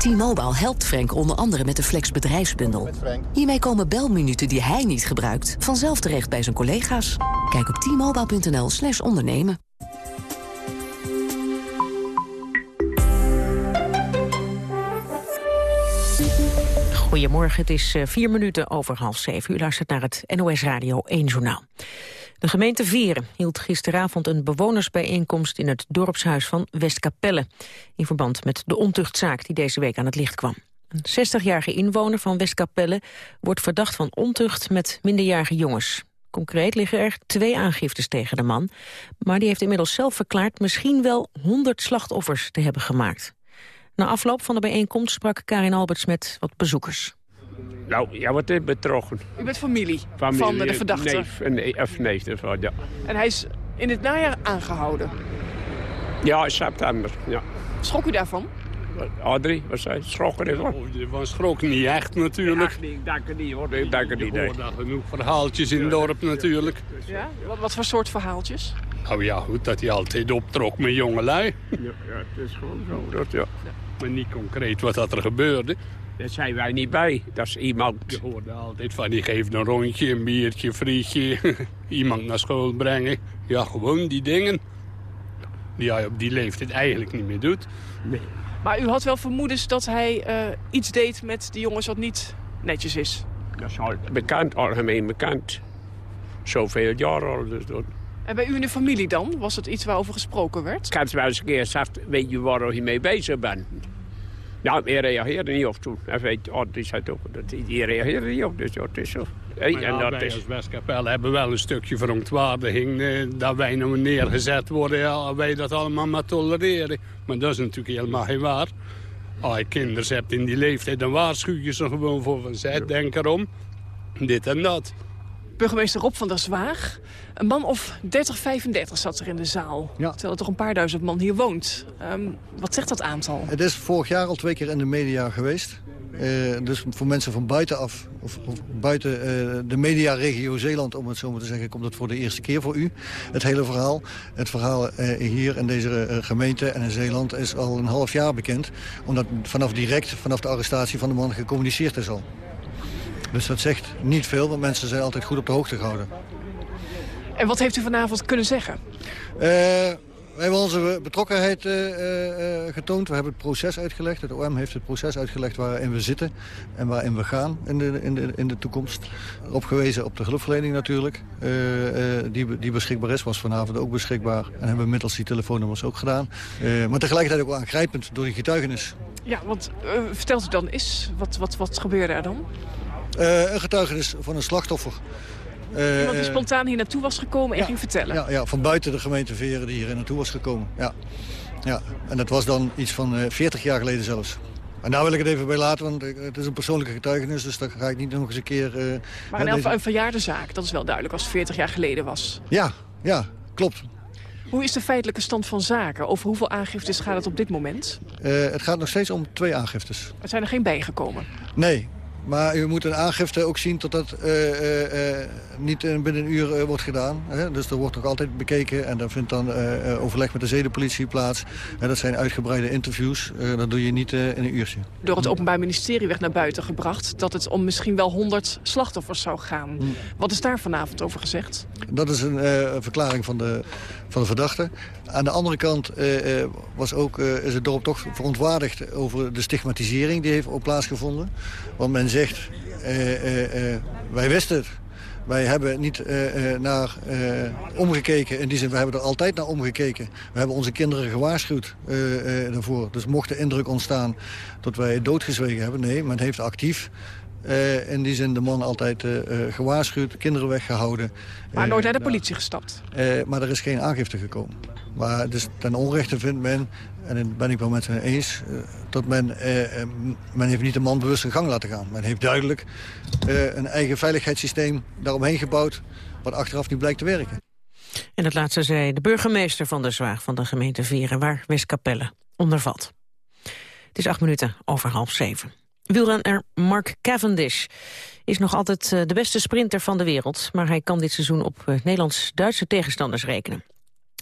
T-Mobile helpt Frank onder andere met de Flex bedrijfsbundel. Hiermee komen belminuten die hij niet gebruikt... vanzelf terecht bij zijn collega's. Kijk op t-mobile.nl slash ondernemen. Goedemorgen, het is eh, vier minuten over half zeven. U luistert naar het NOS Radio 1 Journaal. De gemeente Veren hield gisteravond een bewonersbijeenkomst in het dorpshuis van Westkapelle. In verband met de ontuchtzaak die deze week aan het licht kwam. Een 60-jarige inwoner van Westkapelle wordt verdacht van ontucht met minderjarige jongens. Concreet liggen er twee aangiftes tegen de man. Maar die heeft inmiddels zelf verklaard misschien wel 100 slachtoffers te hebben gemaakt. Na afloop van de bijeenkomst sprak Karin Alberts met wat bezoekers. Nou, ja, wat is betrokken? U bent familie, familie van de verdachte? Neef, een, of neef ervan, ja. En hij is in het najaar aangehouden? Ja, in september, ja. Schrok u daarvan? Adrie, wat zei? Oh, je was schrok niet echt natuurlijk. Ja, ik denk het niet hoor, ik denk het niet. Je hoort genoeg verhaaltjes in het dorp natuurlijk. Ja? Wat, wat voor soort verhaaltjes? Nou ja, goed, dat hij altijd optrok met jongelui. Ja, ja het is gewoon zo, dat ja. Maar niet concreet wat dat er gebeurde. Daar zijn wij niet bij. Dat is iemand... Je hoorde altijd van, die geeft een rondje, een biertje, een frietje. iemand naar school brengen. Ja, gewoon die dingen. Die hij op die leeftijd eigenlijk niet meer doet. Nee. Maar u had wel vermoedens dat hij uh, iets deed met die jongens wat niet netjes is? Dat is al bekend, algemeen bekend. Zoveel jaar al. Dus dat. En bij u in de familie dan? Was het iets waarover gesproken werd? Ik heb wel eens een keer gezegd, weet je waar je mee bezig bent? Ja, hij reageerde niet op toen. Hij weet, oh, die zei toch, dat, die reageerde niet op, dus ja, het is zo. Hey, en dat wij is... als Westkapelle hebben wel een stukje verontwaardiging... Eh, dat wij nou neergezet worden, ja, wij dat allemaal maar tolereren. Maar dat is natuurlijk helemaal geen waar. Als je kinderen hebt in die leeftijd, dan waarschuw je ze gewoon voor van... Zij, denk erom, dit en dat. Burgemeester Rob van der Zwaag. Een man of 30, 35 zat er in de zaal. Terwijl er toch een paar duizend man hier woont. Ehm, wat zegt dat aantal? Het is vorig jaar al twee keer in de media geweest. Eh, dus voor mensen van buitenaf, of, of buiten eh, de mediaregio Zeeland, om het zo maar te zeggen, komt het voor de eerste keer voor u. Het hele verhaal. Het verhaal eh, hier in deze gemeente en in Zeeland is al een half jaar bekend. Omdat vanaf direct, vanaf de arrestatie van de man gecommuniceerd is al. Dus dat zegt niet veel, want mensen zijn altijd goed op de hoogte gehouden. En wat heeft u vanavond kunnen zeggen? Eh, wij hebben onze betrokkenheid eh, eh, getoond. We hebben het proces uitgelegd. Het OM heeft het proces uitgelegd waarin we zitten en waarin we gaan in de, in de, in de toekomst. Op gewezen op de hulpverlening natuurlijk. die, die beschikbaar is, was vanavond ook beschikbaar. En hebben we middels die telefoonnummers ook gedaan. Maar tegelijkertijd ook wel aangrijpend door die getuigenis. Ja, want vertelt u dan eens, wat, wat, wat gebeurde er dan? Eh, een getuigenis van een slachtoffer. Eh, Iemand die eh, spontaan hier naartoe was gekomen en ging vertellen. Ja, ja, van buiten de gemeente Veren die hier naartoe was gekomen. Ja. Ja. En dat was dan iets van eh 40 jaar geleden zelfs. En daar wil ik het even bij laten, want eh, het is een persoonlijke getuigenis... dus daar ga ik niet nog eens een keer... eh, Maar een, deze- een verjaarde zaak, dat is wel duidelijk, als het 40 jaar geleden was. Ja, ja, klopt. Hoe is de feitelijke stand van zaken? Over hoeveel aangiftes gaat het op dit moment? Eh, het gaat nog steeds om twee aangiftes. Er zijn er geen bijgekomen. Nee, maar u moet een aangifte ook zien totdat eh eh, eh, niet binnen een uur wordt gedaan. Hè? Dus er wordt nog altijd bekeken en dan vindt dan overleg met de zedenpolitie plaats. En dat zijn uitgebreide interviews. Dat doe je niet in een uurtje. Door het Openbaar Ministerie werd naar buiten gebracht... dat het om misschien wel 100 slachtoffers zou gaan. Wat is daar vanavond over gezegd? Dat is een verklaring van de, van de verdachte. Aan de andere kant eh, eh, was ook, eh, is het dorp toch verontwaardigd over de stigmatisering die heeft plaatsgevonden. Want men zegt, wij wisten het. Wij hebben niet naar omgekeken. In die zin, we hebben er altijd naar omgekeken. We hebben onze kinderen gewaarschuwd daarvoor. Dus mocht de indruk ontstaan dat wij doodgezwegen hebben. Nee, men heeft actief eh, in die zin de man altijd eh, eh, gewaarschuwd, kinderen weggehouden. Maar nooit naar de politie gestapt. eh, maar er is geen aangifte gekomen. Maar dus ten onrechte vindt men, en dat ben ik wel met hen eens... dat men, men heeft niet de man bewust in gang laten gaan. Men heeft duidelijk eh, een eigen veiligheidssysteem daaromheen gebouwd... wat achteraf niet blijkt te werken. En dat laatste zei de burgemeester van de Zwaag van de gemeente Veren... waar Westkapelle onder valt. Het is acht minuten over half zeven. Wielrenner Mark Cavendish is nog altijd eh, de beste sprinter van de wereld... maar hij kan dit seizoen op eh, Nederlands-Duitse tegenstanders rekenen.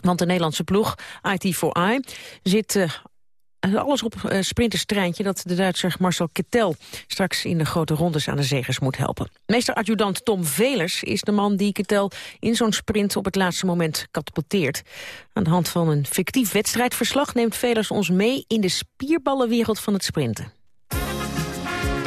Want de Nederlandse ploeg, IT4I, zit eh, alles op sprinterstreintje... dat de Duitser Marcel Kittel straks in de grote rondes aan de zegers moet helpen. Meester-adjudant Tom Velers is de man die Kittel in zo'n sprint op het laatste moment katapulteert. Aan de hand van een fictief wedstrijdverslag neemt Velers ons mee... in de spierballenwereld van het sprinten.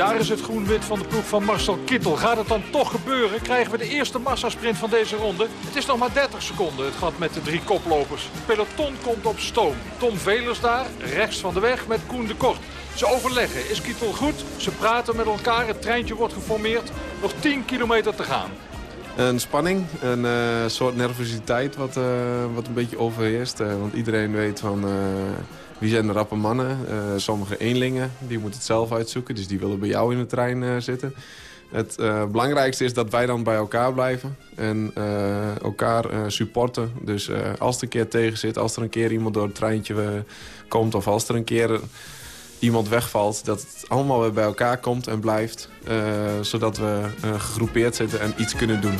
Daar is het groen-wit van de ploeg van Marcel Kittel. Gaat het dan toch gebeuren? Krijgen we de eerste massasprint van deze ronde? Het is nog maar 30 seconden, het gat met de drie koplopers. Het peloton komt op stoom. Tom Velers daar, rechts van de weg met Koen de Kort. Ze overleggen. Is Kittel goed? Ze praten met elkaar. Het treintje wordt geformeerd. Nog 10 kilometer te gaan. Een spanning, een uh, soort nervositeit wat, uh, wat een beetje overheerst. Uh, want iedereen weet van wie zijn de rappe mannen. sommige eenlingen, die moeten het zelf uitzoeken. Dus die willen bij jou in de trein zitten. Het belangrijkste is dat wij dan bij elkaar blijven. En elkaar supporten. Dus als er een keer tegen zit, als er een keer iemand door het treintje komt... of als er een keer iemand wegvalt, dat het allemaal weer bij elkaar komt en blijft. Zodat we gegroepeerd zitten en iets kunnen doen.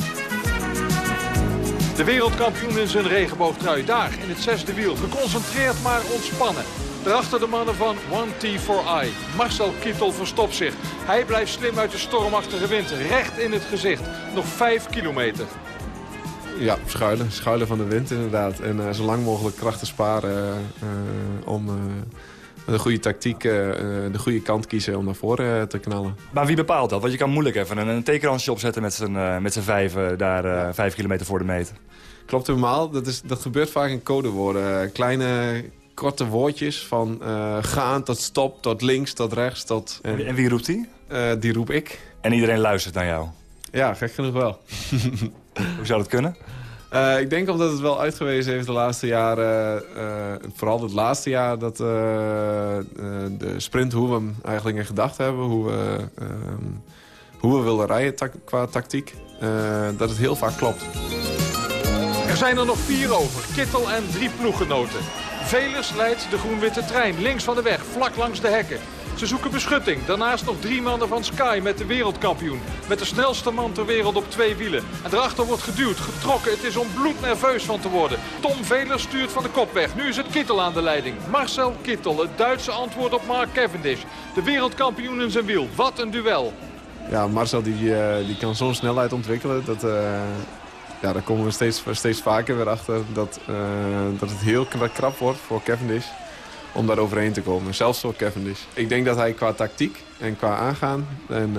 De wereldkampioen in zijn regenboogtrui. Daar in het zesde wiel. Geconcentreerd maar ontspannen. Daarachter de mannen van One T4I. Marcel Kittel verstopt zich. Hij blijft slim uit de stormachtige wind. Recht in het gezicht. Nog vijf kilometer. Ja, schuilen. Schuilen van de wind inderdaad. En uh, zo lang mogelijk krachten sparen om de goede tactiek, uh, de goede kant kiezen om naar voren te knallen. Maar wie bepaalt dat? Want je kan moeilijk even een, een tekenransje opzetten met z'n met vijven daar vijf kilometer voor de meter. Klopt helemaal. Dat, is, dat gebeurt vaak in codewoorden. Kleine korte woordjes van uh, gaan tot stop, tot links, tot rechts. Tot, en, en wie roept die? Uh, die roep ik. En iedereen luistert naar jou? Ja, gek genoeg wel. Hoe zou dat kunnen? Uh, ik denk omdat het wel uitgewezen heeft de laatste jaren. vooral het laatste jaar dat de sprint, hoe we hem eigenlijk in gedachten hebben. Hoe we, ehm, hoe we willen rijden qua tactiek. dat het heel vaak klopt. Er zijn er nog vier over. Kittel en drie ploeggenoten. Velers leidt de groen-witte trein links van de weg, vlak langs de hekken. Ze zoeken beschutting. Daarnaast nog drie mannen van Sky met de wereldkampioen. Met de snelste man ter wereld op twee wielen. En daarachter wordt geduwd, getrokken. Het is om bloednerveus van te worden. Tom Velers stuurt van de kop weg. Nu is het Kittel aan de leiding. Marcel Kittel, het Duitse antwoord op Mark Cavendish. De wereldkampioen in zijn wiel. Wat een duel. Ja, Marcel die, uh, die kan zo'n snelheid ontwikkelen. Dat, uh, ja, daar komen we steeds, steeds vaker weer achter dat, uh, dat het heel krap wordt voor Cavendish om daar overheen te komen. Zelfs voor Cavendish. Ik denk dat hij qua tactiek en qua aangaan... En,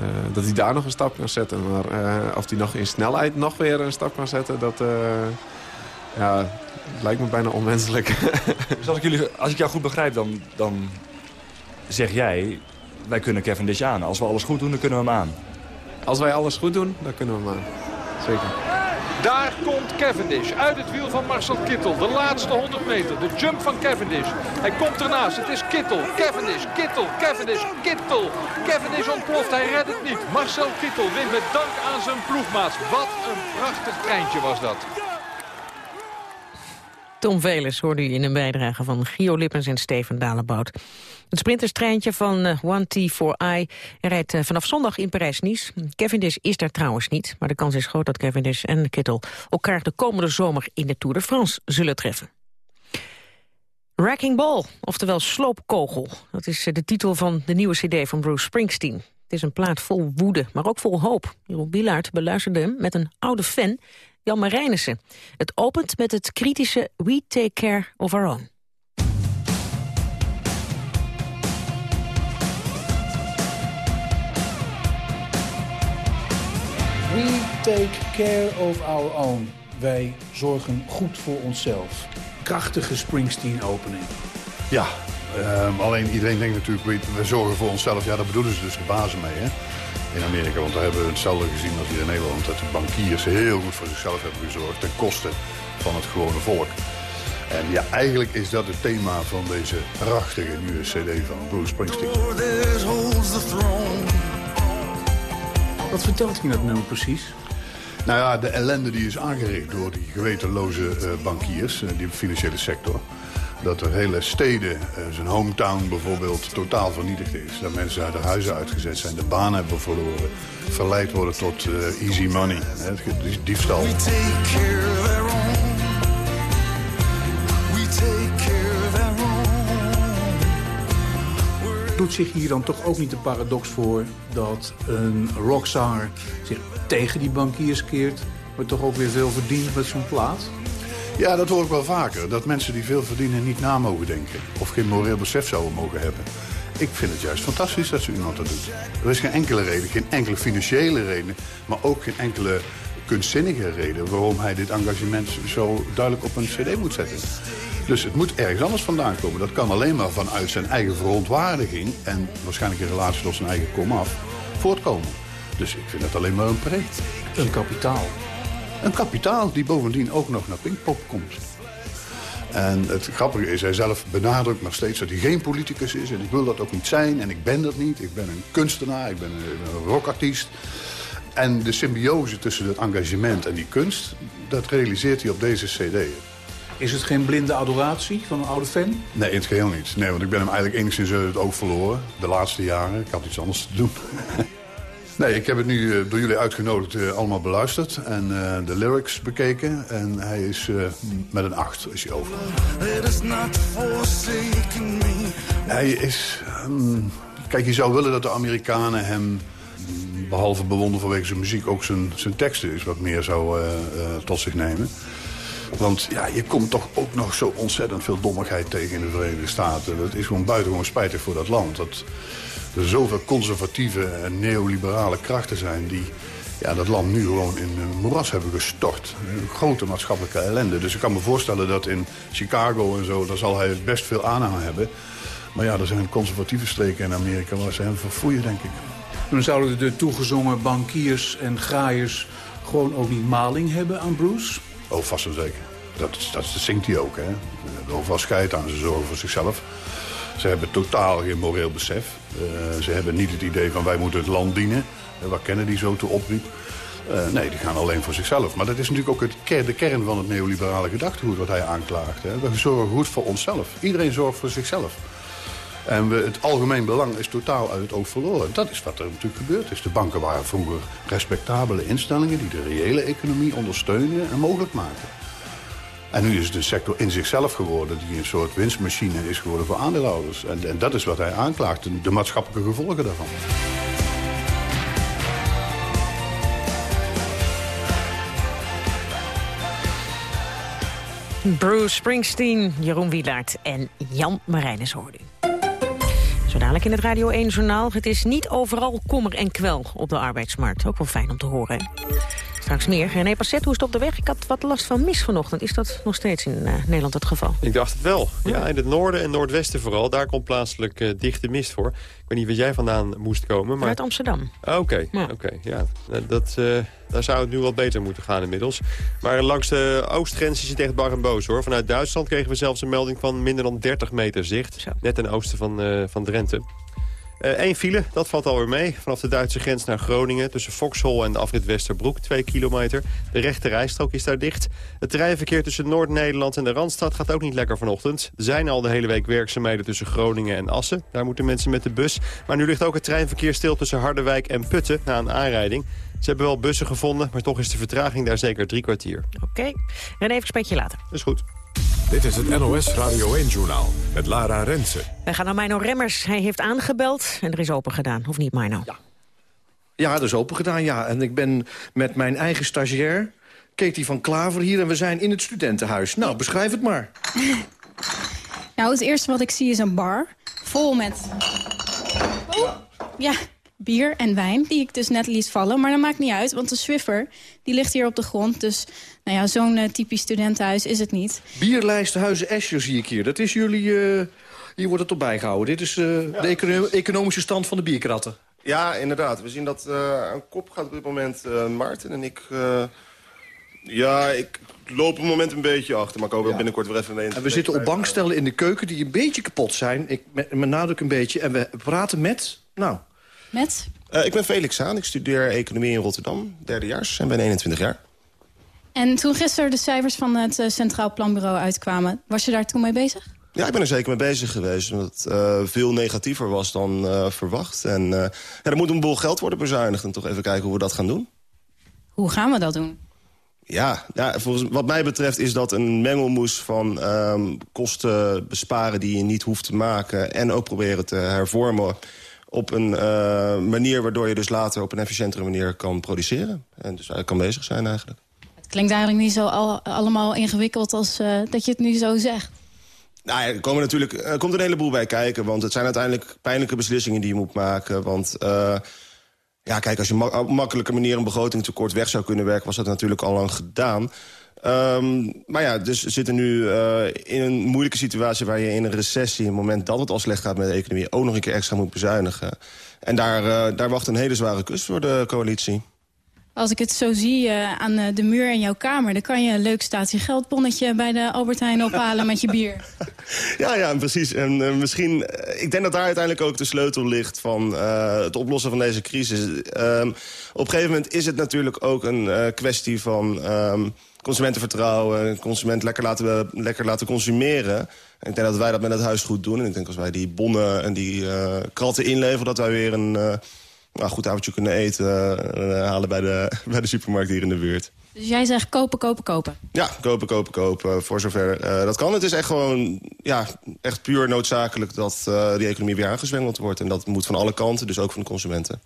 uh, dat hij daar nog een stap kan zetten. Maar uh, of hij nog in snelheid nog weer een stap kan zetten... dat ja, lijkt me bijna onwenselijk. dus als ik, jullie, als ik jou goed begrijp, dan, dan zeg jij... wij kunnen Cavendish aan. Als we alles goed doen, dan kunnen we hem aan. Als wij alles goed doen, dan kunnen we hem aan zeker. Daar komt Cavendish uit het wiel van Marcel Kittel. De laatste 100 meter. De jump van Cavendish. Hij komt ernaast. Het is Kittel. Cavendish. Kittel. Cavendish. Kittel. Cavendish ontploft. Hij redt het niet. Marcel Kittel wint met dank aan zijn ploegmaats. Wat een prachtig treintje was dat. Tom Velers hoorde u in een bijdrage van Gio Lippens en Steven Dalebout. Het sprinterstreintje van uh, One T4I rijdt uh, vanaf zondag in Parijs-Nice. Cavendish is daar trouwens niet, maar de kans is groot dat Cavendish en Kittel elkaar de komende zomer in de Tour de France zullen treffen. Wrecking Ball, oftewel Sloopkogel. Dat is uh, de titel van de nieuwe cd van Bruce Springsteen. Het is een plaat vol woede, maar ook vol hoop. Jeroen Bielaert beluisterde hem met een oude fan Jan Marijnissen. Het opent met het kritische We Take Care of Our Own. We take care of our own. Wij zorgen goed voor onszelf. Krachtige Springsteen-opening. Ja, uh, alleen iedereen denkt natuurlijk, we, we, zorgen voor onszelf. Ja, daar bedoelen ze dus de bazen mee, hè? In Amerika. Want daar hebben we hetzelfde gezien als hier in Nederland. Dat de bankiers heel goed voor zichzelf hebben gezorgd ten koste van het gewone volk. En ja, eigenlijk is dat het thema van deze prachtige nieuwe cd van Bruce Springsteen. Wat vertelt hij dat nummer precies? Nou ja, de ellende die is aangericht door die gewetenloze uh, bankiers, uh, die financiële sector dat er hele steden, uh, zijn hometown bijvoorbeeld, totaal vernietigd is. Dat mensen uit de huizen uitgezet zijn, de baan hebben verloren. Verleid worden tot uh, easy money, hè, diefstal. Doet zich hier dan toch ook niet de paradox voor dat een rockzanger zich tegen die bankiers keert... maar toch ook weer veel verdient met zo'n plaat? Ja, dat hoor ik wel vaker. Dat mensen die veel verdienen niet na mogen denken. Of geen moreel besef zouden mogen hebben. Ik vind het juist fantastisch dat zo iemand dat doet. Er is geen enkele reden, geen enkele financiële reden... maar ook geen enkele kunstzinnige reden... waarom hij dit engagement zo duidelijk op een cd moet zetten. Dus het moet ergens anders vandaan komen. Dat kan alleen maar vanuit zijn eigen verontwaardiging... en waarschijnlijk in relatie tot zijn eigen komaf, voortkomen. Dus ik vind het alleen maar een pre. Een kapitaal. Een kapitaal die bovendien ook nog naar Pinkpop komt. En het grappige is, hij zelf benadrukt nog steeds dat hij geen politicus is. En ik wil dat ook niet zijn. En ik ben dat niet. Ik ben een kunstenaar. Ik ben een rockartiest. En de symbiose tussen het engagement en die kunst... dat realiseert hij op deze cd. Is het geen blinde adoratie van een oude fan? Nee, in het geheel niet. Nee, want ik ben hem eigenlijk enigszins uit het oog verloren. De laatste jaren. Ik had iets anders te doen. Nee, ik heb het nu eh, door jullie uitgenodigd uh, allemaal beluisterd en uh, de lyrics bekeken. En hij is met een 8 is hij over. Hij is... Um, kijk, je zou willen dat de Amerikanen hem, behalve bewonderen vanwege zijn muziek... ook zijn, zijn teksten is wat meer zou tot zich nemen. Want ja, je komt toch ook nog zo ontzettend veel dommigheid tegen in de Verenigde Staten. Dat is gewoon buitengewoon spijtig voor dat land. Dat er zoveel conservatieve en neoliberale krachten zijn... die ja, dat land nu gewoon in een moeras hebben gestort. Een grote maatschappelijke ellende. Dus ik kan me voorstellen dat in Chicago en zo... daar zal hij best veel aanhang hebben. Maar ja, er zijn conservatieve streken in Amerika... waar ze hem verfoeien, denk ik. Dan zouden de toegezongen bankiers en graaiers... gewoon ook niet maling hebben aan Bruce? Oh, vast en zeker. Dat, dat, zingt hij ook, hè. Overal scheid aan, ze zorgen voor zichzelf. Ze hebben totaal geen moreel besef. Uh, ze hebben niet het idee van wij moeten het land dienen. Uh, waar Kennedy zo toe opriep. Uh, nee, die gaan alleen voor zichzelf. Maar dat is natuurlijk ook het, de kern van het neoliberale gedachtegoed wat hij aanklaagt. Hè. We zorgen goed voor onszelf. Iedereen zorgt voor zichzelf. En we, het algemeen belang is totaal uit het oog verloren. Dat is wat er natuurlijk gebeurd is. De banken waren vroeger respectabele instellingen... die de reële economie ondersteunen en mogelijk maken. En nu is een sector in zichzelf geworden... die een soort winstmachine is geworden voor aandeelhouders. En, en dat is wat hij aanklaagt, de, de maatschappelijke gevolgen daarvan. Bruce Springsteen, Jeroen Wielaert en Jan Marijnis hoorde Zo dadelijk in het Radio 1-journaal. Het is niet overal kommer en kwel op de arbeidsmarkt. Ook wel fijn om te horen. Straks meer. René Passet, hoe is het op de weg? Ik had wat last van mis vanochtend. Is dat nog steeds in uh, Nederland het geval? Ik dacht het wel. Ja, in het noorden en noordwesten vooral. Daar komt plaatselijk uh, dichte mist voor. Ik weet niet waar jij vandaan moest komen. Maar... Uit Amsterdam. Ah, oké, ja. Okay, ja. Dat, uh, daar zou het nu wat beter moeten gaan inmiddels. Maar langs de oostgrens is het echt bar en boos hoor. Vanuit Duitsland kregen we zelfs een melding van minder dan 30 meter zicht. Zo. Net ten oosten van, van Drenthe. Eén uh, file, dat valt alweer mee. Vanaf de Duitse grens naar Groningen tussen Foxhol en de afrit Westerbroek, 2 kilometer. De rechte rijstrook is daar dicht. Het treinverkeer tussen Noord-Nederland en de Randstad gaat ook niet lekker vanochtend. Er zijn al de hele week werkzaamheden tussen Groningen en Assen. Daar moeten mensen met de bus. Maar nu ligt ook het treinverkeer stil tussen Harderwijk en Putten na een aanrijding. Ze hebben wel bussen gevonden, maar toch is de vertraging daar zeker drie kwartier. Oké, okay. en even een spreek later. Dat is goed. Dit is het NOS Radio 1-journaal met Lara Rensen. Wij gaan naar Mino Remmers. Hij heeft aangebeld en er is open gedaan. Of niet, Mino? Ja. ja, er is open gedaan, ja. En ik ben met mijn eigen stagiair, Katie van Klaver, hier... en we zijn in het studentenhuis. Nou, beschrijf het maar. nou, het eerste wat ik zie is een bar. Vol met... Oh, ja, bier en wijn, die ik dus net liet vallen. Maar dat maakt niet uit, want de Swiffer die ligt hier op de grond. Dus nou ja, zo'n uh, typisch studentenhuis is het niet. Bierlijst Huizen Escher zie ik hier. Dat is jullie... Uh, hier wordt het op bijgehouden. Dit is uh, ja. de econo economische stand van de bierkratten. Ja, inderdaad. We zien dat aan kop gaat op dit moment Maarten en ik... ja, ik loop op het moment een beetje achter, maar ik hoop ja. binnenkort weer even mee. En we zitten op bankstellen in de keuken die een beetje kapot zijn. Ik, met, met nadruk een beetje. En we praten met... Nou, met? Uh, ik ben Felix Zaan. Ik studeer economie in Rotterdam, derdejaars en ben 21 jaar. En toen gisteren de cijfers van het uh, Centraal Planbureau uitkwamen... was je daar toen mee bezig? Ja, ik ben er zeker mee bezig geweest. Omdat het uh, veel negatiever was dan verwacht. En ja, er moet een boel geld worden bezuinigd. En toch even kijken hoe we dat gaan doen. Hoe gaan we dat doen? Ja, ja volgens, wat mij betreft is dat een mengelmoes van um, kosten besparen... die je niet hoeft te maken en ook proberen te hervormen op een manier waardoor je dus later op een efficiëntere manier kan produceren. En dus kan bezig zijn eigenlijk. Klinkt eigenlijk niet zo al, allemaal ingewikkeld als uh, dat je het nu zo zegt. Nou er, komen natuurlijk, er komt een heleboel bij kijken. Want het zijn uiteindelijk pijnlijke beslissingen die je moet maken. Want uh, ja, kijk, als je een makkelijke manier een begrotingtekort weg zou kunnen werken... was dat natuurlijk al lang gedaan. Um, maar ja, dus zitten nu uh, in een moeilijke situatie... waar je in een recessie, het moment dat het al slecht gaat met de economie... ook nog een keer extra moet bezuinigen. En daar, daar wacht een hele zware kus voor de coalitie. Als ik het zo zie uh, aan de muur in jouw kamer... dan kan je een leuk staatje geldbonnetje bij de Albert Heijn ophalen met je bier. Ja, ja, precies. En misschien, ik denk dat daar uiteindelijk ook de sleutel ligt... van het oplossen van deze crisis. Um, op een gegeven moment is het natuurlijk ook een kwestie van... Um, consumentenvertrouwen, consument lekker laten, lekker laten consumeren. En ik denk dat wij dat met het huis goed doen. En ik denk als wij die bonnen en die kratten inleveren... dat wij weer een nou, goed avondje kunnen eten uh, halen bij de, bij de supermarkt hier in de buurt. Dus jij zegt kopen, kopen, kopen? Ja, kopen, kopen, kopen. Voor zover dat kan. Het is echt gewoon ja, echt puur noodzakelijk dat die economie weer aangezwengeld wordt. En dat moet van alle kanten, dus ook van de consumenten.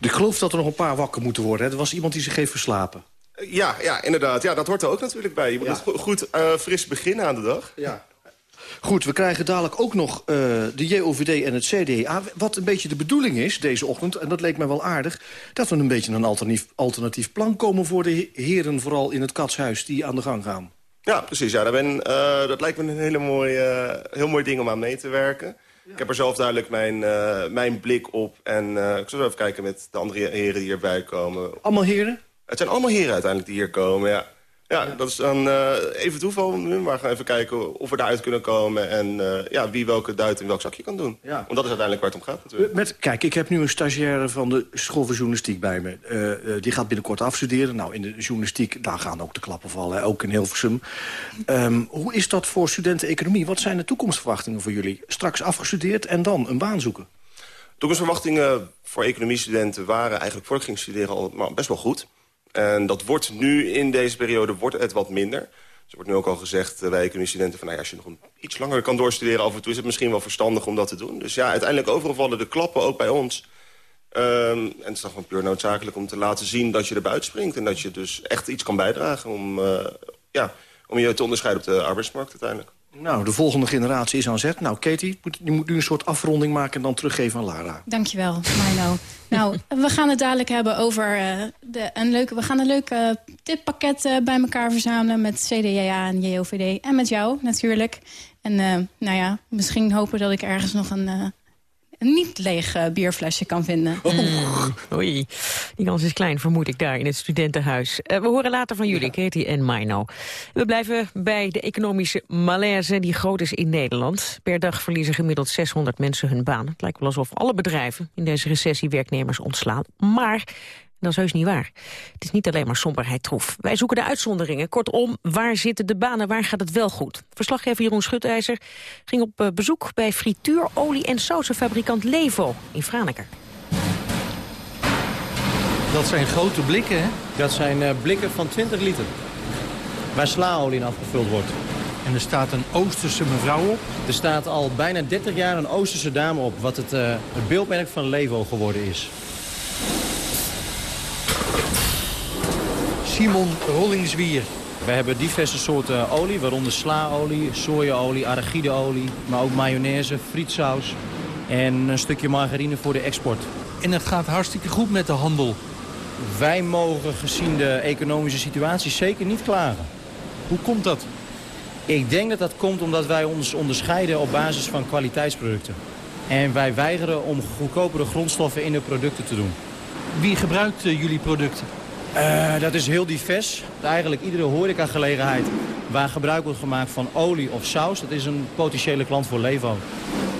Ik geloof dat er nog een paar wakker moeten worden. Hè? Er was iemand die zich heeft verslapen. Ja, ja, inderdaad. Ja, dat hoort er ook natuurlijk bij. Je moet het goed uh, fris beginnen aan de dag. Ja. Goed, we krijgen dadelijk ook nog uh, de JOVD en het CDA. Wat een beetje de bedoeling is deze ochtend, en dat leek mij wel aardig... dat we een beetje een alternatief, alternatief plan komen voor de heren... vooral in het katshuis die aan de gang gaan. Ja, precies. Ja, daar ben, uh, dat lijkt me een hele mooie, heel mooi ding om aan mee te werken. Ik heb er zelf duidelijk mijn, uh, mijn blik op. En ik zal even kijken met de andere heren die erbij komen. Allemaal heren? Het zijn allemaal heren uiteindelijk die hier komen, ja. Ja, dat is dan uh, even toeval. Maar gaan even kijken of we daaruit kunnen komen. En uh, ja, wie welke duit in welk zakje kan doen. Ja. Want dat is uiteindelijk waar het om gaat natuurlijk. Met, kijk, ik heb nu een stagiaire van de school voor journalistiek bij me. Uh, die gaat binnenkort afstuderen. Nou, in de journalistiek, daar gaan ook de klappen vallen. Hè, ook in Hilversum. Um, hoe is dat voor studenten economie? Wat zijn de toekomstverwachtingen voor jullie? Straks afgestudeerd en dan een baan zoeken? Toekomstverwachtingen voor economiestudenten waren eigenlijk voor ik ging studeren al best wel goed. En dat wordt nu in deze periode wordt het wat minder. Dus er wordt nu ook al gezegd bij studenten van... Nou ja, als je nog een, iets langer kan doorstuderen af en toe... is het misschien wel verstandig om dat te doen. Dus ja, uiteindelijk overal vallen de klappen, ook bij ons. Um, en het is dan gewoon puur noodzakelijk om te laten zien dat je er springt. En dat je dus echt iets kan bijdragen om, uh, ja, om je te onderscheiden op de arbeidsmarkt uiteindelijk. Nou, de volgende generatie is aan zet. Nou, Katie, je moet nu een soort afronding maken en dan teruggeven aan Lara. Dankjewel, Milo. nou, we gaan het dadelijk hebben over uh, de, een leuke... We gaan een leuk uh, tippakket uh, bij elkaar verzamelen met CDA en JOVD. En met jou, natuurlijk. En nou ja, misschien hopen dat ik ergens nog een een niet leeg uh, bierflesje kan vinden. Oh. Oei, die kans is klein, vermoed ik, daar in het studentenhuis. Uh, we horen later van jullie, ja. Katie en Mino. We blijven bij de economische malaise die groot is in Nederland. Per dag verliezen gemiddeld 600 mensen hun baan. Het lijkt wel alsof alle bedrijven in deze recessie werknemers ontslaan. Maar dat is heus niet waar. Het is niet alleen maar somberheid troef. Wij zoeken de uitzonderingen. Kortom, waar zitten de banen, waar gaat het wel goed? Verslaggever Jeroen Schutijzer ging op eh, bezoek bij frituur, olie- en sausenfabrikant Levo in Franeker. Dat zijn grote blikken, hè? Dat zijn uh, blikken van 20 liter. Waar slaolie in afgevuld wordt. En er staat een Oosterse mevrouw op? Er staat al bijna 30 jaar een Oosterse dame op... wat het, uh, het beeldmerk van Levo geworden is. Simon Rollingswier. We hebben diverse soorten olie, waaronder slaolie, sojaolie, arachideolie... maar ook mayonaise, frietsaus en een stukje margarine voor de export. En het gaat hartstikke goed met de handel. Wij mogen gezien de economische situatie zeker niet klagen. Hoe komt dat? Ik denk dat dat komt omdat wij ons onderscheiden op basis van kwaliteitsproducten. En wij weigeren om goedkopere grondstoffen in de producten te doen. Wie gebruikt uh, jullie producten? Uh, dat is heel divers. Eigenlijk iedere horecagelegenheid waar gebruik wordt gemaakt van olie of saus... dat is een potentiële klant voor Levo.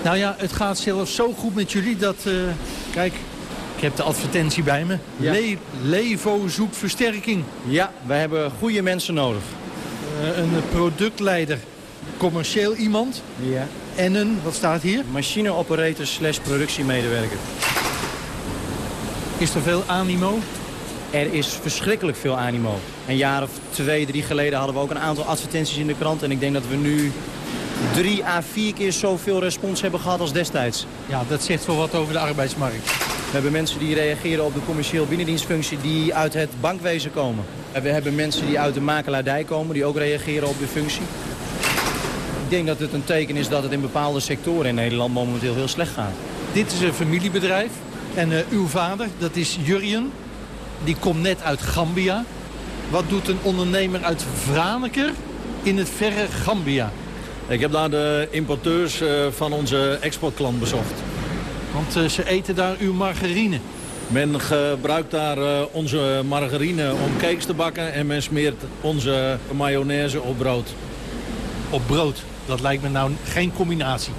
Nou ja, het gaat zelfs zo goed met jullie dat... Uh, kijk, ik heb de advertentie bij me. Ja. Le Levo zoekt versterking. Ja, wij hebben goede mensen nodig. Uh, een productleider, commercieel iemand. Ja. En een, wat staat hier? Machineoperator slash productiemedewerker. Is er veel animo? Er is verschrikkelijk veel animo. Een jaar of twee, drie geleden hadden we ook een aantal advertenties in de krant. En ik denk dat we nu drie à vier keer zoveel respons hebben gehad als destijds. Ja, dat zegt wel wat over de arbeidsmarkt. We hebben mensen die reageren op de commercieel binnendienstfunctie die uit het bankwezen komen. We hebben mensen die uit de makelaardij komen, die ook reageren op de functie. Ik denk dat het een teken is dat het in bepaalde sectoren in Nederland momenteel heel slecht gaat. Dit is een familiebedrijf. En uh, uw vader, dat is Jurjen, die komt net uit Gambia. Wat doet een ondernemer uit Vraneker in het verre Gambia? Ik heb daar de importeurs van onze exportklant bezocht. Want ze eten daar uw margarine. Men gebruikt daar onze margarine om cakes te bakken... en men smeert onze mayonaise op brood. Op brood? Dat lijkt me nou geen combinatie.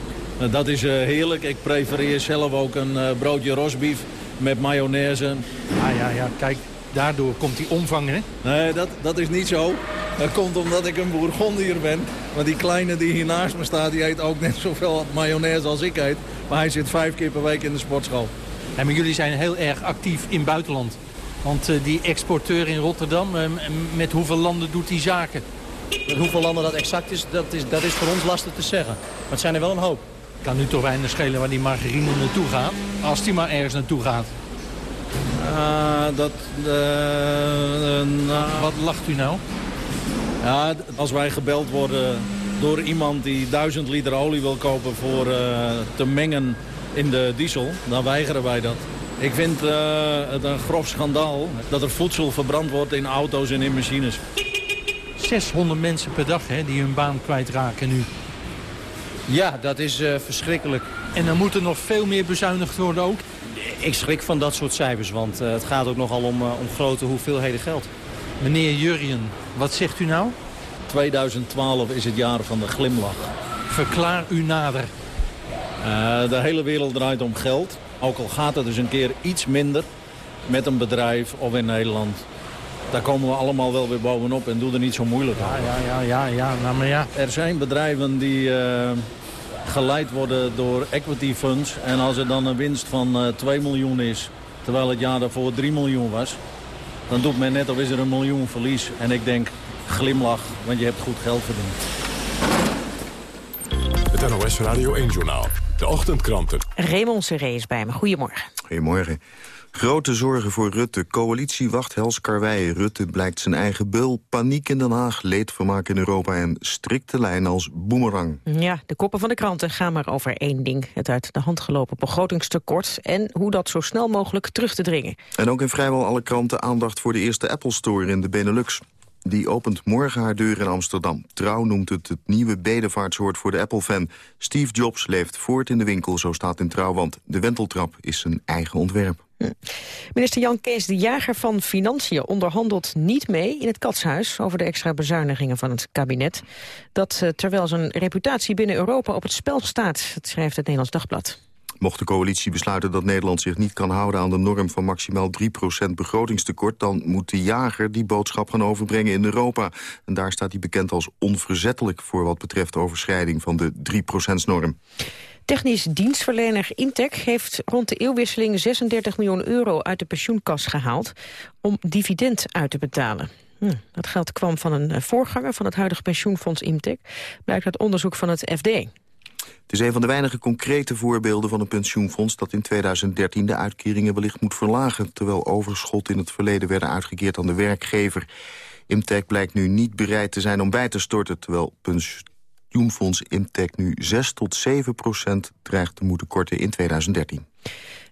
Dat is heerlijk. Ik prefereer zelf ook een broodje rosbief met mayonaise. Ah ja, ja, kijk, daardoor komt die omvang, hè? Nee, dat, dat is niet zo. Dat komt omdat ik een bourgondier ben. Maar die kleine die hier naast me staat, die eet ook net zoveel mayonaise als ik eet. Maar hij zit vijf keer per week in de sportschool. En maar jullie zijn heel erg actief in buitenland. Want uh, die exporteur in Rotterdam, uh, met hoeveel landen doet die zaken? Met hoeveel landen dat exact is dat, is, dat is voor ons lastig te zeggen. Maar het zijn er wel een hoop. Kan nu toch weinig schelen waar die margarine naartoe gaat. Als die maar ergens naartoe gaat. Uh, dat, nou, Wat lacht u nou? Ja, als wij gebeld worden door iemand die duizend liter olie wil kopen voor te mengen in de diesel, dan weigeren wij dat. Ik vind het een grof schandaal dat er voedsel verbrand wordt in auto's en in machines. 600 mensen per dag hè, die hun baan kwijtraken nu. Ja, dat is uh, verschrikkelijk. En dan moet er nog veel meer bezuinigd worden ook? Ik schrik van dat soort cijfers, want uh, het gaat ook nogal om, uh, om grote hoeveelheden geld. Meneer Jurien, wat zegt u nou? 2012 is het jaar van de glimlach. Verklaar u nader. de hele wereld draait om geld. Ook al gaat het dus een keer iets minder met een bedrijf of in Nederland daar komen we allemaal wel weer bovenop en doe er niet zo moeilijk aan. Ja, ja, ja, ja, nou, maar ja. Er zijn bedrijven die uh, geleid worden door equity funds. En als er dan een winst van uh, eh, 2 miljoen is, terwijl het jaar daarvoor 3 miljoen was... dan doet men net of is er een miljoen verlies. En ik denk, glimlach, want je hebt goed geld verdiend. Het NOS Radio 1-journaal. De ochtendkranten. Raymond Seré is bij me. Goedemorgen. Goedemorgen. Grote zorgen voor Rutte. Coalitie wacht hels karwei. Rutte blijkt zijn eigen bul. Paniek in Den Haag, leedvermaak in Europa en strikte lijn als boemerang. Ja, de koppen van de kranten gaan maar over één ding. Het uit de hand gelopen begrotingstekort en hoe dat zo snel mogelijk terug te dringen. En ook in vrijwel alle kranten aandacht voor de eerste Apple Store in de Benelux. Die opent morgen haar deur in Amsterdam. Trouw noemt het het nieuwe bedevaartsoord voor de Apple-fan. Steve Jobs leeft voort in de winkel, zo staat in Trouw... want de wenteltrap is zijn eigen ontwerp. Minister Jan Kees de Jager van Financiën onderhandelt niet mee in het katshuis over de extra bezuinigingen van het kabinet. Dat eh, terwijl zijn reputatie binnen Europa op het spel staat, schrijft het Nederlands Dagblad. Mocht de coalitie besluiten dat Nederland zich niet kan houden aan de norm van maximaal 3% begrotingstekort, dan moet de jager die boodschap gaan overbrengen in Europa. En daar staat hij bekend als onverzettelijk voor wat betreft overschrijding van de 3%-norm. Technisch dienstverlener Intec heeft rond de eeuwwisseling 36 miljoen euro uit de pensioenkas gehaald om dividend uit te betalen. Hm, dat geld kwam van een eh, voorganger van het huidige pensioenfonds Intec, blijkt uit onderzoek van het FD. Het is een van de weinige concrete voorbeelden van een pensioenfonds... dat in 2013 de uitkeringen wellicht moet verlagen... terwijl overschot in het verleden werden uitgekeerd aan de werkgever. Imtech blijkt nu niet bereid te zijn om bij te storten... terwijl pensioenfonds Imtech nu 6 tot 7 procent dreigt te moeten korten in 2013.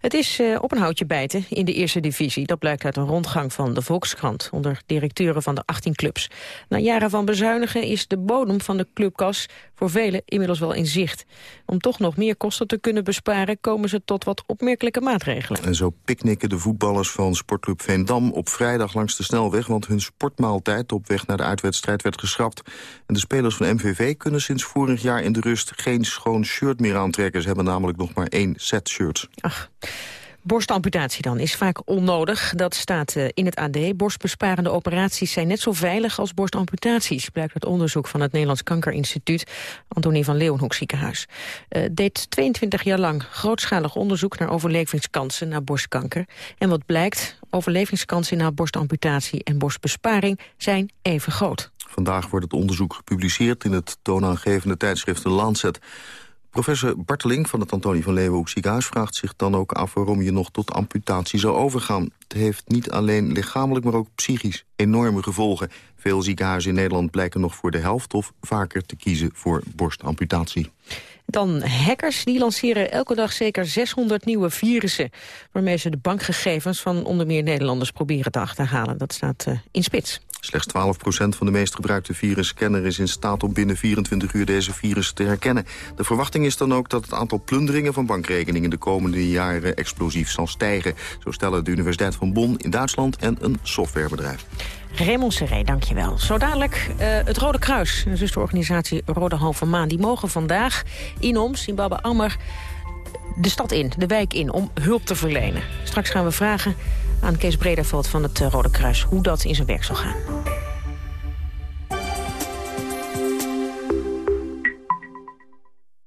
Het is uh, op een houtje bijten in de eerste divisie. Dat blijkt uit een rondgang van de Volkskrant... onder directeuren van de 18 clubs. Na jaren van bezuinigen is de bodem van de clubkas... voor velen inmiddels wel in zicht. Om toch nog meer kosten te kunnen besparen... komen ze tot wat opmerkelijke maatregelen. En zo picknicken de voetballers van sportclub Veendam... op vrijdag langs de snelweg... want hun sportmaaltijd op weg naar de uitwedstrijd werd geschrapt. En de spelers van MVV kunnen sinds vorig jaar in de rust... geen schoon shirt meer aantrekken. Ze hebben namelijk nog maar één set shirts. Ach. Borstamputatie dan is vaak onnodig. Dat staat uh, in het AD. Borstbesparende operaties zijn net zo veilig als borstamputaties. Blijkt uit onderzoek van het Nederlands Kankerinstituut. Antonie van Leeuwenhoek ziekenhuis. Uh, deed 22 jaar lang grootschalig onderzoek naar overlevingskansen na borstkanker. En wat blijkt, overlevingskansen na borstamputatie en borstbesparing zijn even groot. Vandaag wordt het onderzoek gepubliceerd in het toonaangevende tijdschrift The Lancet. Professor Barteling van het Antonie van Leeuwenhoek ziekenhuis vraagt zich dan ook af waarom je nog tot amputatie zou overgaan. Het heeft niet alleen lichamelijk, maar ook psychisch enorme gevolgen. Veel ziekenhuizen in Nederland blijken nog voor de helft of vaker te kiezen voor borstamputatie. Dan hackers, die lanceren elke dag zeker 600 nieuwe virussen... waarmee ze de bankgegevens van onder meer Nederlanders proberen te achterhalen. Dat staat uh, in spits. Slechts 12% van de meest gebruikte virusscanner is in staat om binnen 24 uur deze virus te herkennen. De verwachting is dan ook dat het aantal plunderingen van bankrekeningen de komende jaren explosief zal stijgen. Zo stellen de Universiteit van Bonn in Duitsland en een softwarebedrijf. Raymond Serré, dankjewel. Zo dadelijk uh, het Rode Kruis, de zusterorganisatie Rode Halve Maan. Die mogen vandaag in Oms, in Ammer, de stad in, de wijk in, om hulp te verlenen. Straks gaan we vragen aan Kees Brederveld van het eh, Rode Kruis hoe dat in zijn werk zal gaan.